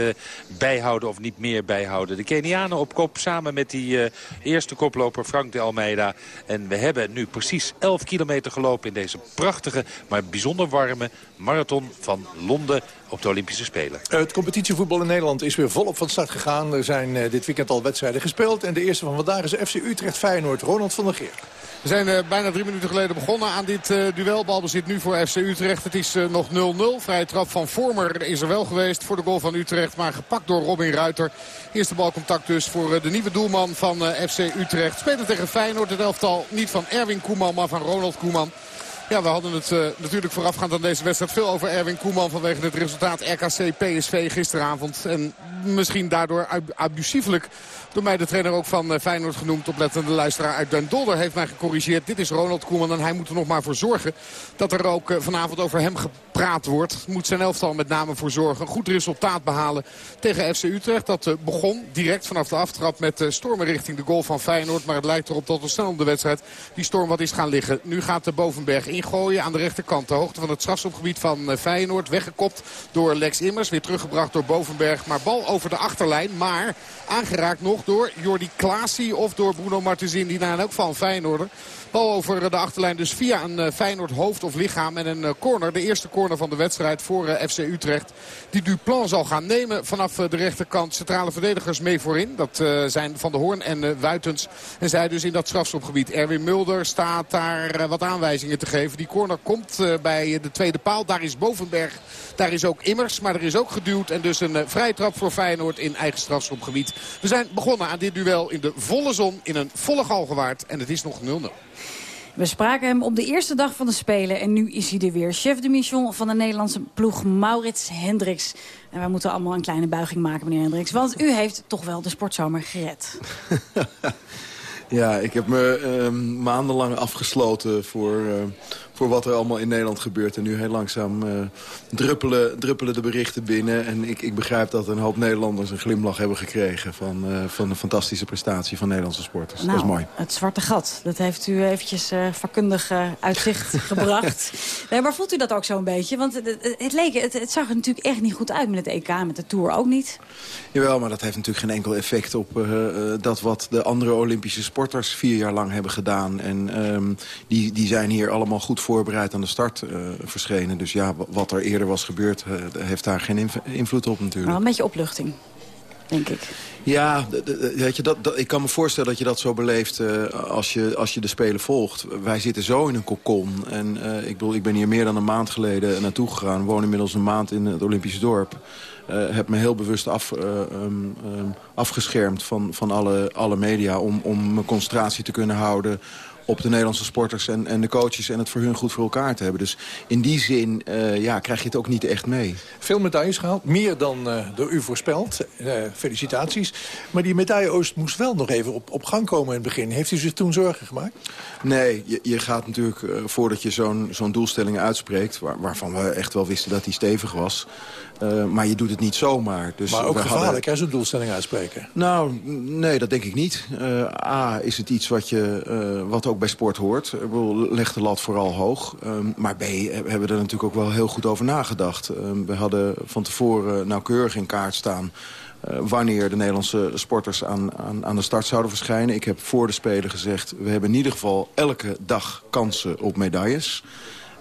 bijhouden of niet meer bijhouden. De Kenianen op kop samen met die eerste koploper Frank de Almeida. En we hebben nu precies 11 kilometer gelopen in deze prachtige, maar bijzonder warme marathon van Londen op de Olympische Spelen. Het competitievoetbal in Nederland is weer volop van start gegaan. Er zijn dit weekend al wedstrijden gespeeld. En de eerste van vandaag is FC Utrecht Feyenoord. Ronald van der Geer. We zijn eh, bijna drie minuten geleden begonnen aan dit eh, duel. Balbezit nu voor FC Utrecht. Het is eh, nog 0-0. Vrije trap van Vormer is er wel geweest voor de goal van Utrecht. Maar gepakt door Robin Ruiter. Eerste balcontact dus voor de nieuwe doelman van FC Utrecht. Spelen tegen Feyenoord. Het elftal niet van Erwin Koeman, maar van Ronald Koeman. Ja, we hadden het natuurlijk voorafgaand aan deze wedstrijd veel over Erwin Koeman vanwege het resultaat RKC-PSV gisteravond. En misschien daardoor abusieflijk door mij de trainer ook van uh, Feyenoord genoemd. Oplettende luisteraar uit Den Dolder heeft mij gecorrigeerd. Dit is Ronald Koeman en hij moet er nog maar voor zorgen dat er ook uh, vanavond over hem gepraat wordt. Moet zijn elftal met name voor zorgen. Een goed resultaat behalen tegen FC Utrecht. Dat begon direct vanaf de aftrap met stormen richting de goal van Feyenoord. Maar het lijkt erop dat er snel om de wedstrijd die storm wat is gaan liggen. Nu gaat de Bovenberg ingooien aan de rechterkant. De hoogte van het strafschopgebied van Feyenoord. Weggekopt door Lex Immers. Weer teruggebracht door Bovenberg. Maar bal over de achterlijn. Maar aangeraakt nog door Jordi Klaasie of door Bruno Martenzin. Die naar ook van Feyenoorder. Bal over de achterlijn dus via een uh, Feyenoord hoofd of lichaam. En een uh, corner. De eerste corner van de wedstrijd voor uh, FC Utrecht. Die Duplan zal gaan nemen vanaf de rechterkant. Centrale verdedigers mee voorin. Dat zijn Van de Hoorn en Wuitens. En zij dus in dat strafschopgebied. Erwin Mulder staat daar wat aanwijzingen te geven. Die corner komt bij de tweede paal. Daar is Bovenberg. Daar is ook Immers. Maar er is ook geduwd. En dus een vrije trap voor Feyenoord in eigen strafschopgebied. We zijn begonnen aan dit duel in de volle zon. In een volle galgenwaard. En het is nog 0-0. We spraken hem op de eerste dag van de Spelen en nu is hij er weer. Chef de mission van de Nederlandse ploeg Maurits Hendricks. En wij moeten allemaal een kleine buiging maken, meneer Hendricks. Want u heeft toch wel de sportzomer gered. Ja, ik heb me uh, maandenlang afgesloten voor, uh, voor wat er allemaal in Nederland gebeurt. En nu heel langzaam uh, druppelen, druppelen de berichten binnen. En ik, ik begrijp dat een hoop Nederlanders een glimlach hebben gekregen... van, uh, van de fantastische prestatie van Nederlandse sporters. Nou, dat is mooi. Het zwarte gat, dat heeft u eventjes uh, vakkundig uitzicht gebracht. nee, maar voelt u dat ook zo'n beetje? Want het, het, leek, het, het, zag er natuurlijk echt niet goed uit met het EK, met de Tour ook niet. Jawel, maar dat heeft natuurlijk geen enkel effect op dat wat de andere Olympische sporters vier jaar lang hebben gedaan. En um, die, die zijn hier allemaal goed voorbereid aan de start uh, verschenen. Dus ja, wat er eerder was gebeurd, uh, heeft daar geen inv invloed op natuurlijk. Maar een beetje opluchting, denk ik. Ja, weet je, dat, dat, ik kan me voorstellen dat je dat zo beleeft uh, als, je, als je de Spelen volgt. Wij zitten zo in een kokon. En ik, bedoel, ik ben hier meer dan een maand geleden naartoe gegaan. woon inmiddels een maand in het Olympische dorp. Uh, heb me heel bewust af, uh, um, um, afgeschermd van, van alle, alle media... Om, om mijn concentratie te kunnen houden op de Nederlandse sporters en, en de coaches... en het voor hun goed voor elkaar te hebben. Dus in die zin uh, ja, krijg je het ook niet echt mee. Veel medailles gehaald, meer dan uh, door u voorspeld. Uh, felicitaties. Maar die medailleoost moest wel nog even op, op gang komen in het begin. Heeft u zich toen zorgen gemaakt? Nee, je, je gaat natuurlijk voordat je zo'n zo'n doelstelling uitspreekt... Waar, waarvan we echt wel wisten dat die stevig was... Uh, maar je doet het niet zomaar. Dus maar ook gevaarlijk, hadden... hè, zo'n doelstelling uitspreken? Nou, nee, dat denk ik niet. Uh, A, is het iets wat, je, uh, wat ook bij sport hoort. Ik bedoel, leg de lat vooral hoog. maar B, hebben we er natuurlijk ook wel heel goed over nagedacht. we hadden van tevoren nauwkeurig in kaart staan... Uh, wanneer de Nederlandse sporters aan, aan, aan de start zouden verschijnen. Ik heb voor de Spelen gezegd... we hebben in ieder geval elke dag kansen op medailles.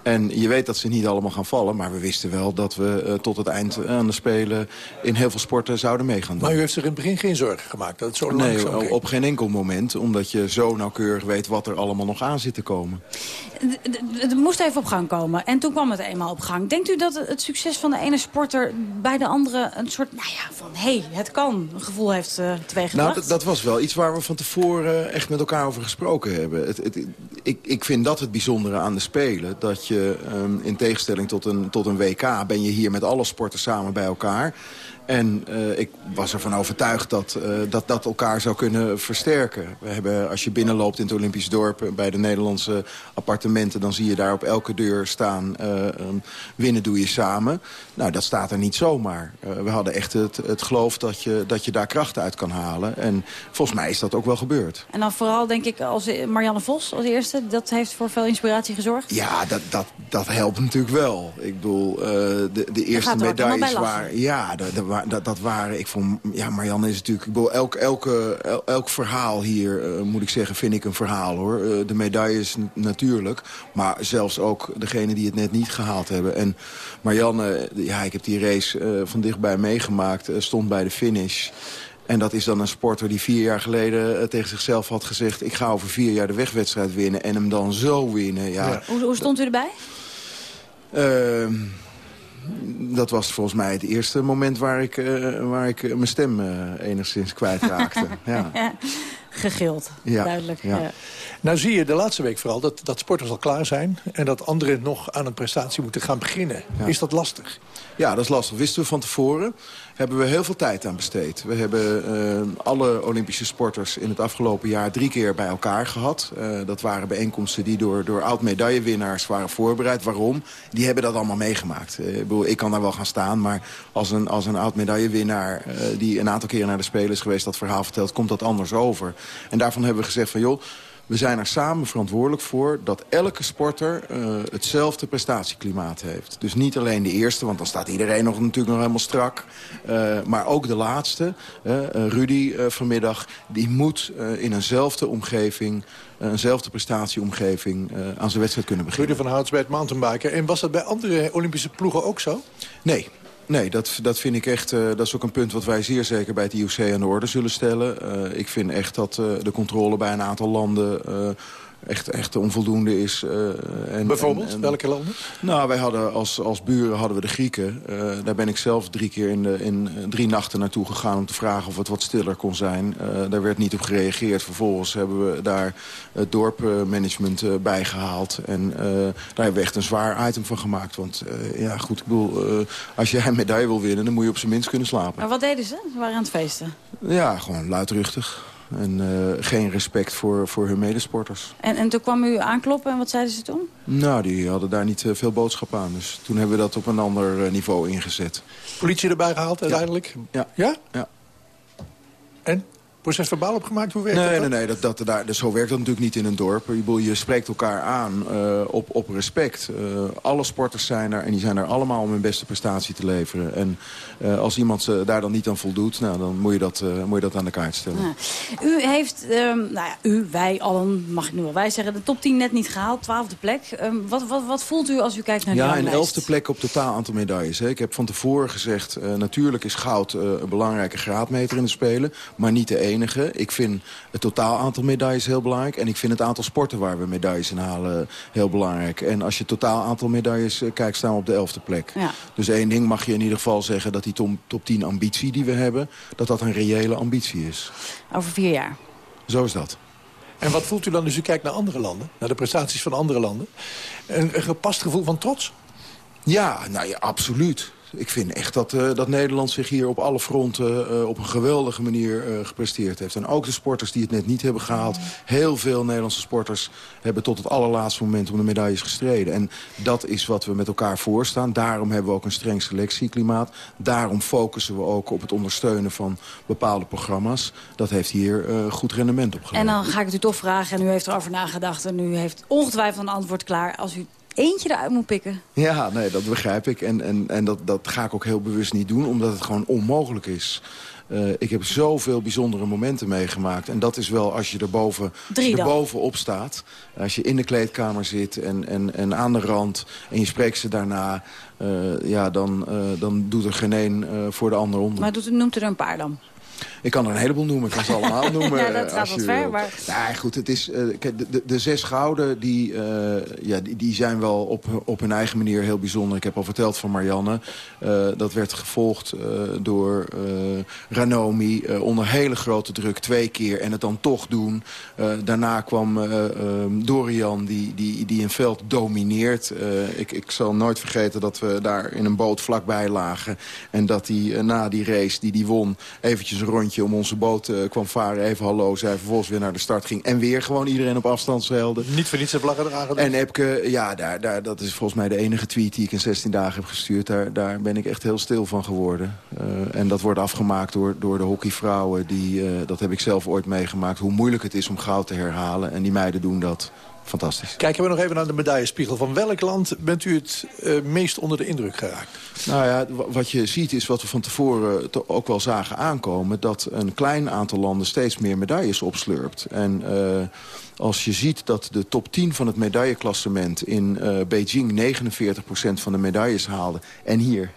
En je weet dat ze niet allemaal gaan vallen. Maar we wisten wel dat we uh, tot het eind aan de Spelen... in heel veel sporten zouden meegaan doen. Maar u heeft zich in het begin geen zorgen gemaakt dat het zo lang nee, op geen enkel moment. Omdat je zo nauwkeurig weet wat er allemaal nog aan zit te komen. Het moest even op gang komen. En toen kwam het eenmaal op gang. Denkt u dat het succes van de ene sporter bij de andere... een soort, nou ja, van hé, hey, het kan, een gevoel heeft uh, teweeggebracht? Nou, dat was wel iets waar we van tevoren echt met elkaar over gesproken hebben. Het, het, ik, ik vind dat het bijzondere aan de Spelen. Dat je um, in tegenstelling tot een, tot een WK ben je hier met alle sporten samen bij elkaar. En uh, ik was ervan overtuigd dat, uh, dat dat elkaar zou kunnen versterken. We hebben, als je binnenloopt in het Olympisch dorp bij de Nederlandse appartementen... dan zie je daar op elke deur staan, uh, um, winnen doe je samen. Nou, dat staat er niet zomaar. we hadden echt het, het geloof dat je, dat je daar kracht uit kan halen. En volgens mij is dat ook wel gebeurd. En dan vooral, denk ik, als Marianne Vos als eerste... dat heeft voor veel inspiratie gezorgd? Ja, dat, dat, dat helpt natuurlijk wel. Ik bedoel, de, de eerste medailles waren... Ja, de, de, dat, dat waren, ik vond, ja, Marianne is natuurlijk, ik bedoel, elk, elke, el, elk verhaal hier, uh, moet ik zeggen, vind ik een verhaal hoor. Uh, de medailles natuurlijk, maar zelfs ook degene die het net niet gehaald hebben. En Marianne, ja, ik heb die race uh, van dichtbij meegemaakt, stond bij de finish. En dat is dan een sporter die vier jaar geleden tegen zichzelf had gezegd... ik ga over vier jaar de wegwedstrijd winnen en hem dan zo winnen. Ja. ja. Hoe, hoe stond u erbij? Dat was volgens mij het eerste moment waar ik, uh, waar ik mijn stem uh, enigszins kwijtraakte. ja. ja. Gegild, ja, duidelijk. Ja. Ja. Nou zie je de laatste week vooral dat, dat sporters al klaar zijn... en dat anderen nog aan een prestatie moeten gaan beginnen. Is dat lastig? Ja, dat is lastig. Wisten we van tevoren. Hebben we heel veel tijd aan besteed. We hebben uh, alle Olympische sporters in het afgelopen jaar drie keer bij elkaar gehad. Uh, dat waren bijeenkomsten die door, door oud-medaillewinnaars waren voorbereid. Waarom? Die hebben dat allemaal meegemaakt. Uh, ik, ik kan daar wel gaan staan, maar als een, als een oud-medaillewinnaar... die een aantal keren naar de Spelen is geweest dat verhaal vertelt... komt dat anders over. En daarvan hebben we gezegd van joh... We zijn er samen verantwoordelijk voor dat elke sporter uh, hetzelfde prestatieklimaat heeft. Dus niet alleen de eerste, want dan staat iedereen nog natuurlijk nog helemaal strak. Uh, maar ook de laatste, uh, Rudy vanmiddag, die moet in eenzelfde omgeving eenzelfde prestatieomgeving uh, aan zijn wedstrijd kunnen beginnen. Rudy van Houts bij het mountainbiken. En was dat bij andere Olympische ploegen ook zo? Nee, Nee, dat, dat vind ik echt. Uh, dat is ook een punt wat wij zeer zeker bij het IOC aan de orde zullen stellen. Uh, ik vind echt dat uh, de controle bij een aantal landen echt, echt onvoldoende is. Uh, en, Bijvoorbeeld? En, en, Welke landen? Nou, wij hadden als, als buren hadden we de Grieken. Uh, daar ben ik zelf drie keer in, de, in drie nachten naartoe gegaan... om te vragen of het wat stiller kon zijn. Uh, daar werd niet op gereageerd. Vervolgens hebben we daar het dorpmanagement bij gehaald. En daar hebben we echt een zwaar item van gemaakt. Want ja, goed, ik bedoel, als jij een medaille wil winnen... dan moet je op zijn minst kunnen slapen. Maar wat deden ze? Ze waren aan het feesten. Ja, gewoon luidruchtig. En eh, geen respect voor, voor hun medesporters. En, en toen kwam u aankloppen en wat zeiden ze toen? Nou, die hadden daar niet eh, veel boodschap aan. Dus toen hebben we dat op een ander eh, niveau ingezet. Politie erbij gehaald uiteindelijk? Ja. Ja? Ja. En? Proces verbaal opgemaakt? Hoe werkt Nee, dat? nee, nee. Dat, dat, daar, dus zo werkt dat natuurlijk niet in een dorp. Bedoel, je spreekt elkaar aan eh, op, op respect. Eh, alle sporters zijn er en die zijn er allemaal om hun beste prestatie te leveren. En eh, als iemand ze daar dan niet aan voldoet, nou, dan moet je, dat, eh, moet je dat aan de kaart stellen. Ja. U heeft, ehm, nou ja, u, wij allen, mag ik nu wel wij zeggen, de top 10 net niet gehaald, twaalfde plek. Ehm, wat, wat, wat voelt u als u kijkt naar die Ja, een elfde plek op totaal aantal medailles. Hè. Ik heb van tevoren gezegd, eh, natuurlijk is goud eh, een belangrijke graadmeter in de Spelen. Maar niet de enige. Ik vind het totaal aantal medailles heel belangrijk. En ik vind het aantal sporten waar we medailles in halen heel belangrijk. En als je het totaal aantal medailles eh, kijkt, staan we op de elfde plek. Ja. Dus één ding mag je in ieder geval zeggen... dat die top, top 10 ambitie die we hebben, dat dat een reële ambitie is. Over vier jaar. Zo is dat. En wat voelt u dan als u kijkt naar andere landen? Naar de prestaties van andere landen? Een, een gepast gevoel van trots? Ja, nou ja, absoluut. Ik vind echt dat, eh, dat Nederland zich hier op alle fronten eh, op een geweldige manier eh, gepresteerd heeft. En ook de sporters die het net niet hebben gehaald. Heel veel Nederlandse sporters hebben tot het allerlaatste moment om de medailles gestreden. En dat is wat we met elkaar voorstaan. Daarom hebben we ook een streng selectieklimaat. Daarom focussen we ook op het ondersteunen van bepaalde programma's. Dat heeft hier goed rendement opgeleverd. En dan ga ik het u toch vragen, en u heeft erover nagedacht... en u heeft ongetwijfeld een antwoord klaar. Als u eentje eruit moet pikken, Ja, nee, dat begrijp ik. En, en, en dat, dat ga ik ook heel bewust niet doen, omdat het gewoon onmogelijk is. Eh, ik heb zoveel bijzondere momenten meegemaakt. En dat is wel als je er, boven, als Drie je er dan. bovenop staat. Als je in de kleedkamer zit en, en, en aan de rand en je spreekt ze daarna... eh, ja, dan, eh, dan doet er geen één eh, voor de ander onder. maar doet u, noemt er een paar dan? Ik kan er een heleboel noemen. Ik kan ze allemaal noemen. Ja, dat eh, gaat als wat ver, maar- Nou, goed, het is, eh, kijk, de, de, de zes gouden, die, eh, ja, die, die zijn wel op, op hun eigen manier heel bijzonder. Ik heb al verteld van Marianne. Eh, dat werd gevolgd eh, door eh, Ranomi eh, onder hele grote druk twee keer. En het dan toch doen. Eh, daarna kwam eh, eh, Dorian, die, die, die een veld domineert. Eh, ik, ik zal nooit vergeten dat we daar in een boot vlakbij lagen. En dat hij eh, na die race die die won eventjes een rondje om onze boot eh, kwam varen. Even hallo, zei vervolgens weer naar de start ging. En weer gewoon iedereen op afstand zeilde. Niet voor niets de vlaggen dragen. En Epke, ja, daar, daar, dat is volgens mij de enige tweet die ik in 16 dagen heb gestuurd. Daar, daar ben ik echt heel stil van geworden. Eh, en dat wordt afgemaakt door, door de hockeyvrouwen. Die, eh, dat heb ik zelf ooit meegemaakt. Hoe moeilijk het is om goud te herhalen. En die meiden doen dat fantastisch. Kijken we nog even naar de medaillespiegel. Van welk land bent u het eh, meest onder de indruk geraakt? Nou ja, wa- wat je ziet is wat we van tevoren to- ook wel zagen aankomen... dat een klein aantal landen steeds meer medailles opslurpt. En eh, als je ziet dat de top 10 van het medailleklassement in eh, Beijing 49% van de medailles haalde... en hier 60%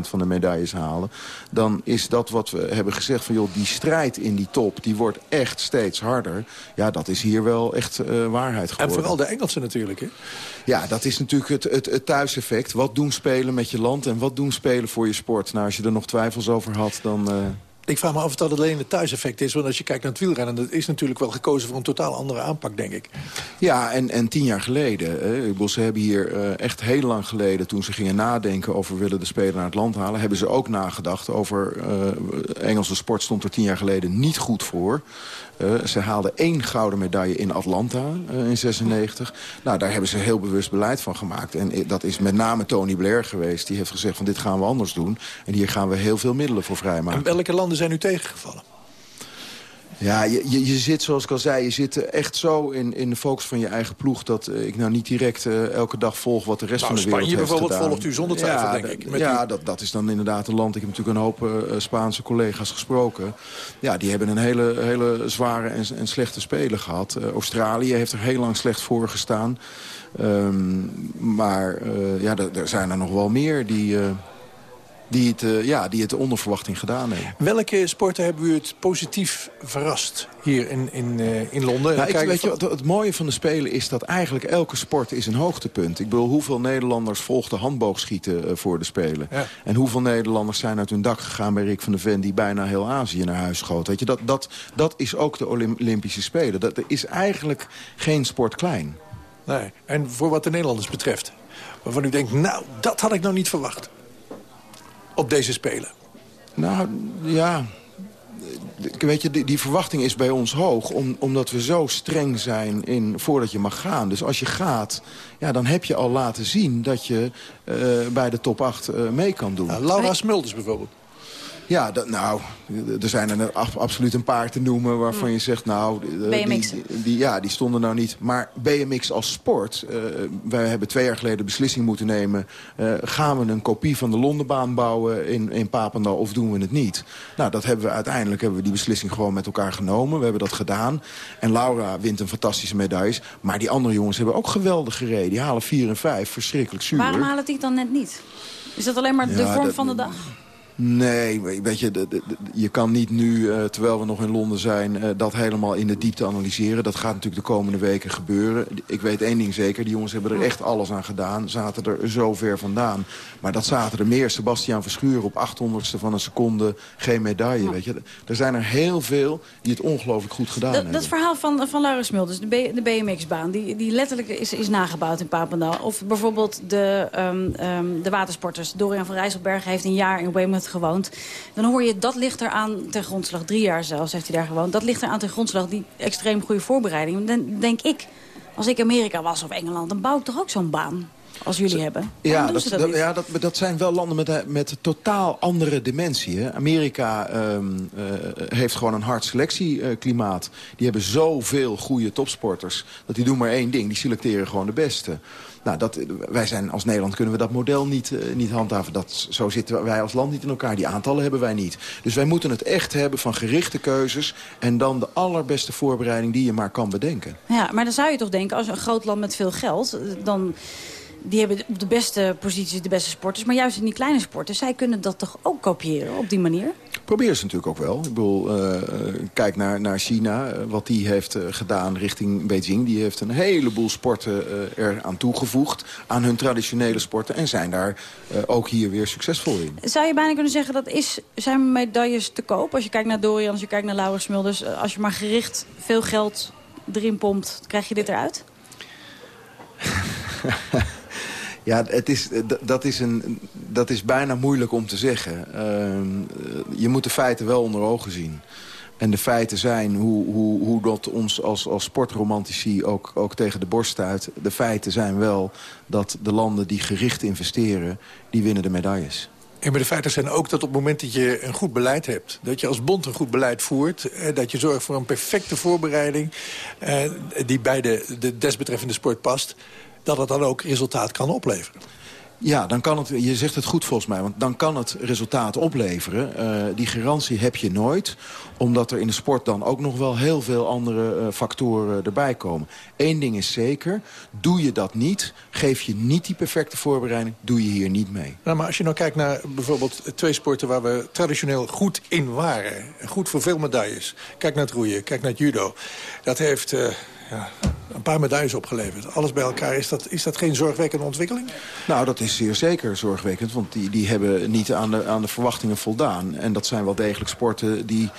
van de medailles halen... dan is dat wat we hebben gezegd van... joh, die strijd in die top, die wordt echt steeds harder. Ja, dat is hier wel echt eh, waarheid En geworden. vooral de Engelsen natuurlijk. Hè? Ja, dat is natuurlijk het, het, het thuiseffect. Wat doen spelen met je land en wat doen spelen voor je sport? Nou, als je er nog twijfels over had, dan... eh, Ik vraag me af of dat alleen het thuiseffect is. Want als je kijkt naar het wielrennen... dat is natuurlijk wel gekozen voor een totaal andere aanpak, denk ik. Ja, en, en tien jaar geleden. Ik bedoel, ze hebben hier eh, echt heel lang geleden... toen ze gingen nadenken over willen de speler naar het land halen... hebben ze ook nagedacht over... eh, Engelse sport stond er tien jaar geleden niet goed voor. Eh, ze haalden één gouden medaille in Atlanta eh, in 96. Nou, daar hebben ze heel bewust beleid van gemaakt. En dat is met name Tony Blair geweest. Die heeft gezegd van dit gaan we anders doen. En hier gaan we heel veel middelen voor vrijmaken. En welke landen zijn u tegengevallen? Ja, je, je, je zit, zoals ik al zei, je zit echt zo in, in de focus van je eigen ploeg... dat eh, ik nou niet direct eh, elke dag volg wat de rest Nou, van de wereld Spanje heeft bijvoorbeeld gedaan. volgt u zonder twijfel, ja, denk ik, met ja, die- dat, dat is dan inderdaad een land. Ik heb natuurlijk een hoop eh, Spaanse collega's gesproken. Ja, die hebben een hele, hele zware en, en slechte spelen gehad. Eh, Australië heeft er heel lang slecht voor gestaan. Ehm, maar ja, er zijn er nog wel meer die... die het, eh, ja, die het onder verwachting gedaan hebben. Welke sporten hebben u het positief verrast hier in, in, eh, in Londen? En Nou, ik, weet je, wat het mooie van de Spelen is dat eigenlijk elke sport is een hoogtepunt. Ik bedoel, hoeveel Nederlanders volgden handboogschieten eh, voor de Spelen? Ja. En hoeveel Nederlanders zijn uit hun dak gegaan bij Rick van der Ven... die bijna heel Azië naar huis schoot? Weet je, dat, dat, dat is ook de Olymp- Olympische Spelen. Dat er is eigenlijk geen sport klein. Nee. En voor wat de Nederlanders betreft. Waarvan u denkt, nou, dat had ik nou niet verwacht. Op deze Spelen. Nou, ja... weet je, die, die, verwachting is bij ons hoog... Om, omdat we zo streng zijn in, voordat je mag gaan. Dus als je gaat, ja, dan heb je al laten zien... dat je uh, bij de top 8 uh, mee kan doen. Nou, Laura Smulders bijvoorbeeld. Ja, dat, nou, er zijn er absoluut een paar te noemen waarvan je zegt... nou, BMX. Die, die, ja, die stonden nou niet. Maar BMX als sport, uh, wij hebben twee jaar geleden beslissing moeten nemen... Uh, gaan we een kopie van de Londenbaan bouwen in, in Papendal of doen we het niet? Nou, dat hebben we uiteindelijk hebben we die beslissing gewoon met elkaar genomen. We hebben dat gedaan. En Laura wint een fantastische medailles. Maar die andere jongens hebben ook geweldig gereden. Die halen vier en vijf, verschrikkelijk zuur. Waarom halen die dan net niet? Is dat alleen maar Ja, de vorm dat- van de dag? Nee, weet je, de- je kan niet nu, eh, terwijl we nog in Londen zijn... eh, dat helemaal in de diepte analyseren. Dat gaat natuurlijk de komende weken gebeuren. Ik weet één ding zeker, die jongens hebben er echt alles aan gedaan. Zaten er zo ver vandaan. Maar dat zaten er meer. Sebastiaan Verschuren op 800ste van een seconde, geen medaille. Weet je. Er zijn er heel veel die het ongelooflijk goed gedaan Dat, hebben. dat verhaal van, van de, B- de BMX-baan, die, die letterlijk is, is nagebouwd in Papendal. Of bijvoorbeeld de, ehm, ehm, de watersporters. Dorian van Rijsselberg heeft een jaar in Weymouth gewoond. Dan hoor je, dat ligt eraan ten grondslag. Drie jaar zelfs heeft hij daar gewoond. Dat ligt eraan ten grondslag, die extreem goede voorbereiding. Dan denk ik, als ik Amerika was of Engeland, dan bouw ik toch ook zo'n baan als jullie hebben. Ja, dat, dat ja dat, dat zijn wel landen met, met een totaal andere dimensie. Hè. Amerika ehm, eh, heeft gewoon een hard selectieklimaat. die hebben zoveel goede topsporters. Dat die doen maar één ding, die selecteren gewoon de beste. Nou, dat, wij zijn als Nederland kunnen we dat model niet, eh, niet handhaven. Dat, zo zitten wij als land niet in elkaar. Die aantallen hebben wij niet. Dus wij moeten het echt hebben van gerichte keuzes... en dan de allerbeste voorbereiding die je maar kan bedenken. Ja, maar dan zou je toch denken, als een groot land met veel geld... eh, dan die hebben op de beste posities de beste sporters. Maar juist in die kleine sporten, zij kunnen dat toch ook kopiëren op die manier? Probeer ze natuurlijk ook wel. Ik bedoel, eh, kijk naar, naar China, eh, wat die heeft eh, gedaan richting Beijing. Die heeft een heleboel sporten eh er aan toegevoegd, aan hun traditionele sporten. En zijn daar ook hier weer succesvol in. Zou je bijna kunnen zeggen, dat is, zijn medailles te koop? Als je kijkt naar Dorian, als je kijkt naar Laura Smulders... als je maar gericht veel geld erin pompt, krijg je dit eruit? Ja, het is, eh, dat, is een, dat is bijna moeilijk om te zeggen. Ehm, eh, je moet de feiten wel onder ogen zien. En de feiten zijn, hoe, hoe, hoe dat ons als, als sportromantici ook, ook tegen de borst stuit... de feiten zijn wel dat de landen die gericht investeren, die winnen de medailles. En maar de feiten zijn ook dat op het moment dat je een goed beleid hebt... dat je als bond een goed beleid voert... eh, dat je zorgt voor een perfecte voorbereiding... die bij de, de desbetreffende sport past... dat het dan ook resultaat kan opleveren. Ja, dan kan het, je zegt het goed volgens mij, want dan kan het resultaat opleveren. Eh, die garantie heb je nooit, omdat er in de sport dan ook nog wel heel veel andere eh, factoren erbij komen. Eén ding is zeker, doe je dat niet, geef je niet die perfecte voorbereiding, doe je hier niet mee. Nou, maar als je nou kijkt naar bijvoorbeeld twee sporten... waar we traditioneel goed in waren, goed voor veel medailles. Kijk naar het roeien, kijk naar het judo. Dat heeft eh, ja, een paar medailles opgeleverd. Alles bij elkaar, is dat, is dat geen zorgwekkende ontwikkeling? Nou, dat is zeer zeker zorgwekkend, want die, die hebben niet aan de, aan de verwachtingen voldaan. En dat zijn wel degelijk sporten die,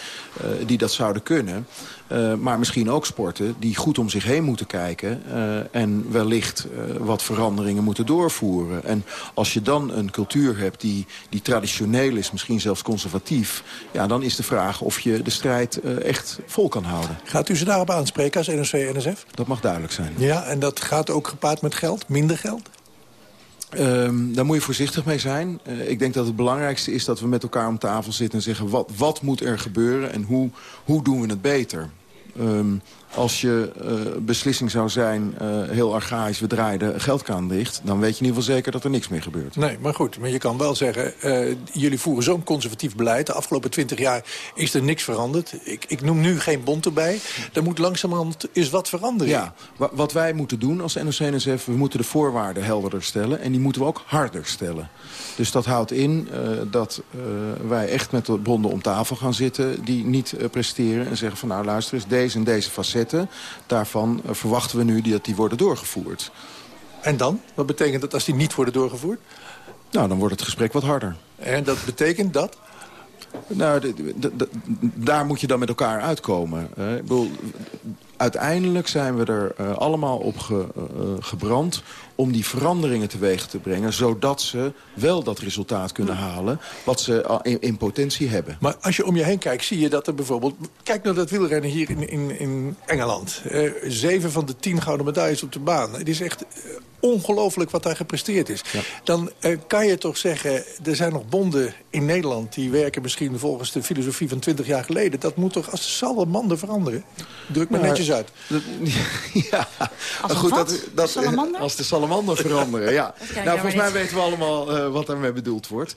eh, die dat zouden kunnen. Eh, maar misschien ook sporten die goed om zich heen moeten kijken... eh, en wellicht eh, wat veranderingen moeten doorvoeren. En als je dan een cultuur hebt die, die traditioneel is, misschien zelfs conservatief... Ja, dan is de vraag of je de strijd echt vol kan houden. Gaat u ze daarop aanspreken als NOC-NSF? Dat mag duidelijk zijn. Ja, en dat gaat ook gepaard met geld? Minder geld? Ehm, daar moet je voorzichtig mee zijn. Ik denk dat het belangrijkste is dat we met elkaar om tafel zitten en zeggen... wat, wat moet er gebeuren en hoe, hoe doen we het beter? Ehm, als je eh, beslissing zou zijn, eh, heel archaïs, we draaien de geldkraan dicht... dan weet je in ieder geval zeker dat er niks meer gebeurt. Nee, maar goed. Maar je kan wel zeggen, eh, jullie voeren zo'n conservatief beleid. De afgelopen twintig jaar is er niks veranderd. Ik, ik noem nu geen bond erbij. Er moet langzamerhand eens wat veranderen. Ja, wa- wat wij moeten doen als NOC-NSF... we moeten de voorwaarden helderder stellen en die moeten we ook harder stellen. Dus dat houdt in dat wij echt met de bonden om tafel gaan zitten... die niet presteren en zeggen van nou luister eens, deze en deze facetten... daarvan eh, verwachten we nu dat die worden doorgevoerd. En dan? Wat betekent dat als die niet worden doorgevoerd? Nou, dan wordt het gesprek wat harder. En dat betekent dat? Nou, daar moet je dan met elkaar uitkomen. ik bedoel, uiteindelijk zijn we er eh, allemaal op ge- eh, gebrand om die veranderingen teweeg te brengen... zodat ze wel dat resultaat kunnen halen wat ze al in, in potentie hebben. Maar als je om je heen kijkt, zie je dat er bijvoorbeeld... Kijk naar dat wielrennen hier in, in, in Engeland. Eh, zeven van de tien gouden medailles op de baan. Het is echt eh, ongelooflijk wat daar gepresteerd is. Dan eh, kan je toch zeggen, er zijn nog bonden in Nederland... die werken misschien volgens de filosofie van 20 jaar geleden. Dat moet toch als de salamander veranderen? Druk me Nou, netjes uit. ja, Als goed, wat? dat, dat, salamander? Als de salamander veranderen, ja. Nou, volgens mij weten we allemaal eh, wat daarmee bedoeld wordt.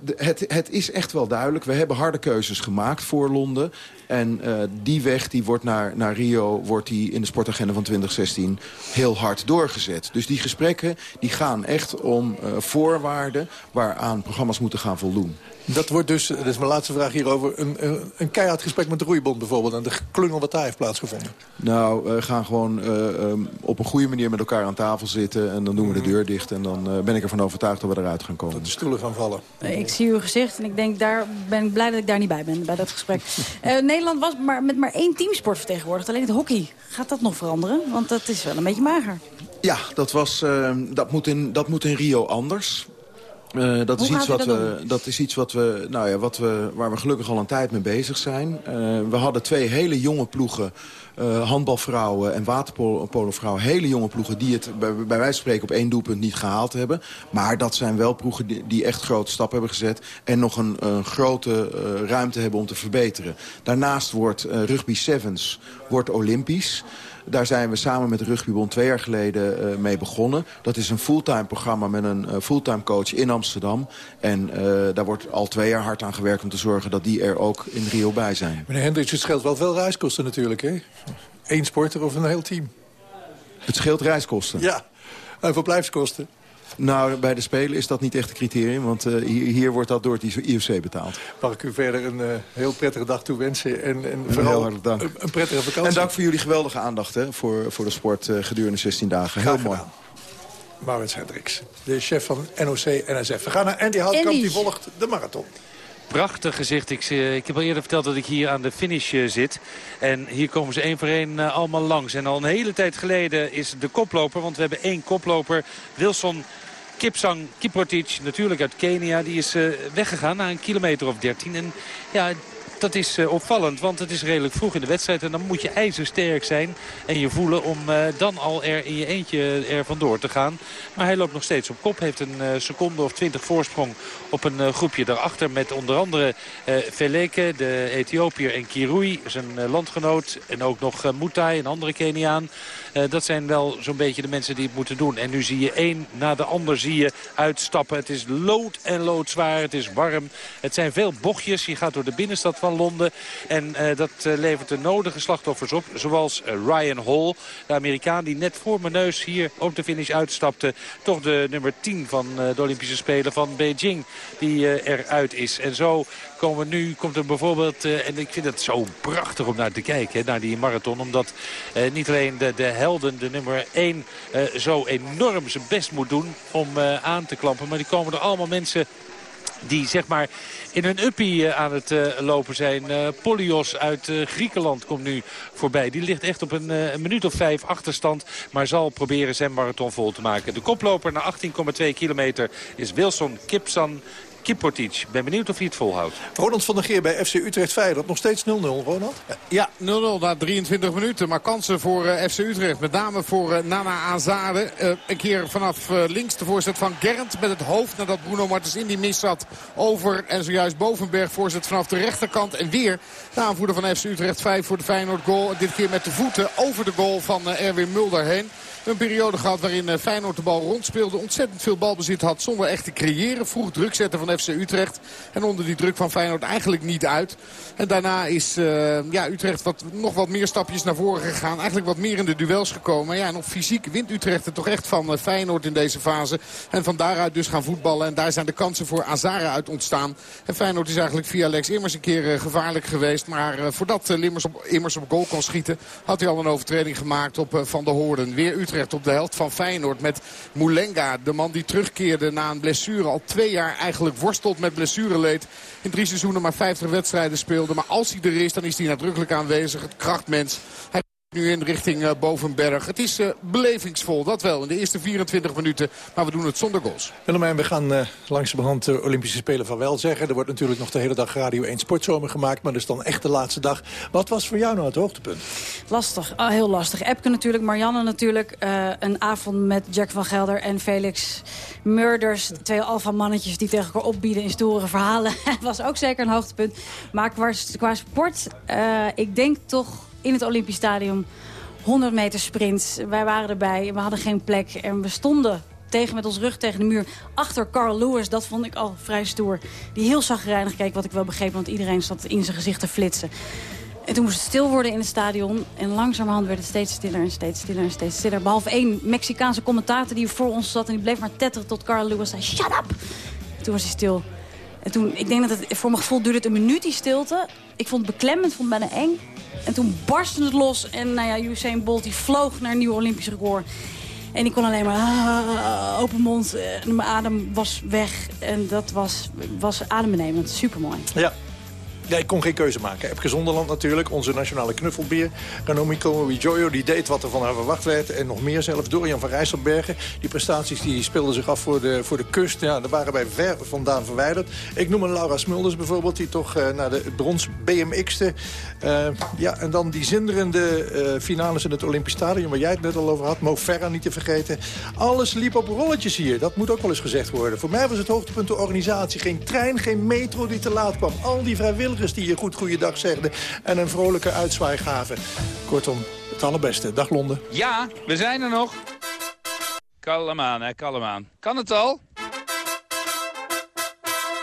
De- Het, het is echt wel duidelijk. We hebben harde keuzes gemaakt voor Londen. En eh, die weg die wordt naar, naar Rio wordt die in de sportagenda van 2016 heel hard doorgezet. Dus die gesprekken die gaan echt om eh, voorwaarden waaraan programma's moeten gaan voldoen. Dat wordt dus, dat is mijn laatste vraag hierover... een, een, een keihard gesprek met de roeibond bijvoorbeeld... en de klungel wat daar heeft plaatsgevonden. Nou, we gaan gewoon eh, ehm, op een goede manier met elkaar aan tafel zitten. En dan doen we de deur dicht. En dan eh, ben ik ervan overtuigd dat we eruit gaan komen. Dat de stoelen gaan vallen. Ik zie uw gezicht en ik denk, daar ben ik blij dat ik daar niet bij ben, bij dat gesprek. Eh, Nederland was maar, met maar één teamsport vertegenwoordigd, alleen het hockey. Gaat dat nog veranderen? Want dat is wel een beetje mager. Ja, dat, was, ehm, dat, moet in, dat moet in Rio anders. Eh, dat, is iets wat dat we, dat is iets wat we, nou ja, wat we, waar we gelukkig al een tijd mee bezig zijn. Eh, we hadden twee hele jonge ploegen, eh, handbalvrouwen en waterpolovrouwen. Hele jonge ploegen die het bij, bij wijze van spreken op één doelpunt niet gehaald hebben. Maar dat zijn wel ploegen die, die echt grote stappen hebben gezet. En nog een, een grote ruimte hebben om te verbeteren. Daarnaast wordt rugby sevens wordt olympisch. Daar zijn we samen met Rugbybond twee jaar geleden eh, mee begonnen. Dat is een fulltime programma met een eh, fulltime coach in Amsterdam. En eh, daar wordt al twee jaar hard aan gewerkt om te zorgen dat die er ook in Rio bij zijn. Meneer Hendricks, het scheelt wel veel reiskosten natuurlijk, hè? Eén sporter of een heel team? Het scheelt reiskosten. Ja, en verblijfskosten. Nou, bij de Spelen is dat niet echt een criterium, want eh, hier, hier wordt dat door het IOC betaald. Mag ik u verder een eh, heel prettige dag toewensen en, en Een vooral heel hartelijk dank. Een, een prettige vakantie. En dank voor jullie geweldige aandacht hè, voor, voor de sport eh, gedurende 16 dagen. Heel mooi. Maurits Hendricks, de chef van NOC-NSF. We gaan naar Andy Houtkamp, Andy. die volgt de marathon. Prachtig gezicht. Ik, eh, ik heb al eerder verteld dat ik hier aan de finish eh, zit. En hier komen ze één voor één eh, allemaal langs. En al een hele tijd geleden is de koploper. Want we hebben één koploper. Wilson Kipsang Kiprotic, natuurlijk uit Kenia. Die is weggegaan na een kilometer of 13. En ja, dat is eh, opvallend, want het is redelijk vroeg in de wedstrijd. En dan moet je ijzersterk zijn en je voelen om eh, dan al er in je eentje er vandoor te gaan. Maar hij loopt nog steeds op kop. Heeft een eh, seconde of twintig voorsprong op een eh, groepje daarachter. Met onder andere eh Veleke, de Ethiopiër en Kirui, zijn eh, landgenoot. En ook nog eh, Mutai, een andere Keniaan. Eh, dat zijn wel zo'n beetje de mensen die het moeten doen. En nu zie je één na de ander zie je uitstappen. Het is lood en loodzwaar. Het is warm. Het zijn veel bochtjes. Je gaat door de binnenstad van Londen. En eh, dat eh, levert de nodige slachtoffers op. Zoals eh, Ryan Hall, de Amerikaan die net voor mijn neus hier op de finish uitstapte. Toch de nummer 10 van de Olympische Spelen van Beijing. Die eruit is. En zo komen nu, komt er bijvoorbeeld... en ik vind het zo prachtig om naar te kijken, naar die marathon. Omdat niet alleen de, de helden, de nummer 1, eh, zo enorm zijn best moet doen om aan te klampen. Maar die komen er allemaal mensen die zeg maar in hun uppie eh, aan het eh, lopen zijn. Eh, Polios uit Griekenland komt nu voorbij. Die ligt echt op een, een minuut of vijf achterstand. Maar zal proberen zijn marathon vol te maken. De koploper na 18,2 kilometer is Wilson Kipsan Kiportic. Ben benieuwd of hij het volhoudt. Ronald van der Geer bij FC Utrecht Feyenoord. Nog steeds 0-0, Ronald? Ja, 0-0 na 23 minuten. Maar kansen voor eh, FC Utrecht. Met name voor eh, Nana Azade. Eh, een keer vanaf links de voorzet van Gernd met het hoofd. Nadat Bruno Martens in die mis zat. Over en zojuist Bovenberg voorzet vanaf de rechterkant. En weer de aanvoerder van FC Utrecht 5 voor de Feyenoord goal. Dit keer met de voeten over de goal van Erwin Mulder heen. Een periode gehad waarin Feyenoord de bal rondspeelde. Ontzettend veel balbezit had zonder echt te creëren. Vroeg druk zetten van FC Utrecht. En onder die druk van Feyenoord eigenlijk niet uit. En daarna is eh, ja, Utrecht wat, nog wat meer stapjes naar voren gegaan. Eigenlijk wat meer in de duels gekomen. Ja, en fysiek wint Utrecht het toch echt van eh, Feyenoord in deze fase. En van daaruit dus gaan voetballen. En daar zijn de kansen voor Azara uit ontstaan. En Feyenoord is eigenlijk via Lex Immers een keer eh, gevaarlijk geweest. Maar voordat eh, Immers, op, Immers op goal kon schieten... had hij al een overtreding gemaakt op Van der Hoorden. Weer Utrecht op de helft van Feyenoord met Moulenga. De man die terugkeerde na een blessure. Al twee jaar eigenlijk worstelt met blessureleed. In drie seizoenen maar 50 wedstrijden speelde. Maar als hij er is, dan is hij nadrukkelijk aanwezig. Het krachtmens. Nu in richting uh, Bovenberg. Het is uh, belevingsvol, dat wel, in de eerste 24 minuten. Maar we doen het zonder goals. Willemijn, we gaan uh, langzamerhand de Olympische Spelen van wel zeggen. Er wordt natuurlijk nog de hele dag Radio 1 Sportzomer gemaakt. Maar dat is dan echt de laatste dag. Wat was voor jou nou het hoogtepunt? Lastig, oh, heel lastig. Epke natuurlijk, Marianne natuurlijk. een avond met Jack van Gelder en Felix Murders. Twee alfa-mannetjes die tegen elkaar opbieden in stoere verhalen. was ook zeker een hoogtepunt. Maar qua, qua sport, ik denk toch in het Olympisch Stadion 100 meter sprint. Wij waren erbij, we hadden geen plek en we stonden tegen met ons rug tegen de muur. Achter Carl Lewis, dat vond ik al vrij stoer. Die heel zagrijnig keek, wat ik wel begreep, want iedereen zat in zijn gezicht te flitsen. En toen moest het stil worden in het stadion. En langzamerhand werd het steeds stiller en steeds stiller en steeds stiller. Behalve één Mexicaanse commentator die voor ons zat... en die bleef maar tetteren tot Carl Lewis zei, shut up! toen was hij stil. En toen, ik denk dat het voor mijn gevoel duurde het een minuut die stilte. Ik vond het beklemmend, vond het bijna eng. En toen barstte het los en nou ja, Usain Bolt die vloog naar een nieuw Olympisch record. En ik kon alleen maar ah, open mond. En mijn adem was weg. En dat was, was adembenemend. Supermooi. Ja, ja, ik kon geen keuze maken. Epke Zonderland natuurlijk, onze nationale knuffelbeer. Ranomico Jojo, die deed wat er van haar verwacht werd. En nog meer zelfs. Dorian van Rijsselbergen. Die prestaties die speelden zich af voor de, voor de kust. Ja, daar waren wij ver vandaan verwijderd. Ik noem een Laura Smulders bijvoorbeeld, die toch uh, naar de brons BMX'te. Uh, ja, en dan die zinderende uh, finales in het Olympisch Stadion... waar jij het net al over had. Mo Farah niet te vergeten. Alles liep op rolletjes hier. Dat moet ook wel eens gezegd worden. Voor mij was het hoogtepunt de organisatie. Geen trein, geen metro die te laat kwam. Al die vrijwilligers die je goed goeiedag zegden... en een vrolijke uitzwaai gaven. Kortom, het allerbeste. Dag Londen. Ja, we zijn er nog. Kalm aan, hè, kalm aan. Kan het al?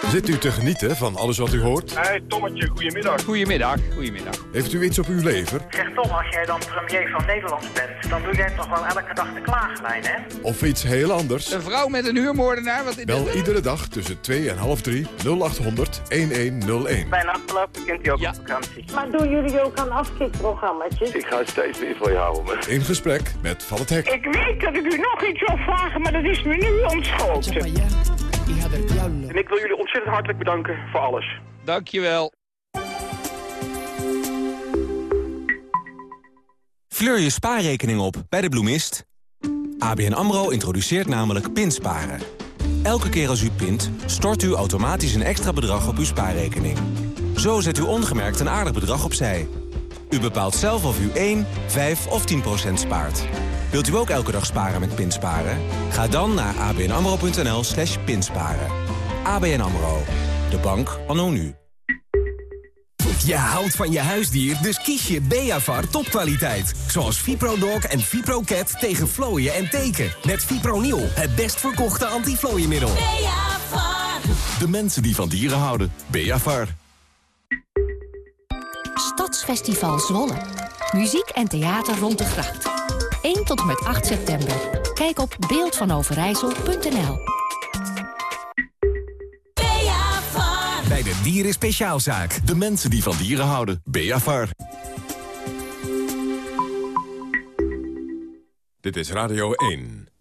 Zit u te genieten van alles wat u hoort? Hey, Tommetje, goedemiddag. Goedemiddag, goedemiddag. Heeft u iets op uw lever? Zeg Tom, als jij dan premier van Nederland bent... dan doe jij toch wel elke dag de klaaglijn, hè? Of iets heel anders? Een vrouw met een huurmoordenaar? Wat Bel iedere dag tussen 2 en half 3 0800 1101. Bijna afgelopen kunt u ook op vakantie. Maar doen jullie ook aan afkikprogramma's? Ik ga steeds meer voor je houden. In gesprek met Van het Hek. Ik weet dat ik u nog iets wil vragen, maar dat is me nu ontschoten. En ik wil jullie ontzettend hartelijk bedanken voor alles. Dankjewel. Fleur je spaarrekening op bij de bloemist. ABN AMRO introduceert namelijk pinsparen. Elke keer als u pint, stort u automatisch een extra bedrag op uw spaarrekening. Zo zet u ongemerkt een aardig bedrag opzij. U bepaalt zelf of u 1, 5 of 10 procent spaart. Wilt u ook elke dag sparen met pinsparen? Ga dan naar abnamro.nl slash pinsparen. ABN AMRO. De bank anno nu. Je houdt van je huisdier, dus kies je Beavar topkwaliteit. Zoals ViproDog en ViproCat tegen vlooien en teken. Met Fipronil, het best verkochte antiflooiemiddel. Beavar. De mensen die van dieren houden. Beavar. Stadsfestival Zwolle. Muziek en theater rond de gracht. 1 tot en met 8 september. Kijk op beeldvanoverijssel.nl Bij de Dieren Speciaalzaak. De mensen die van dieren houden. Beavar. Dit is Radio 1.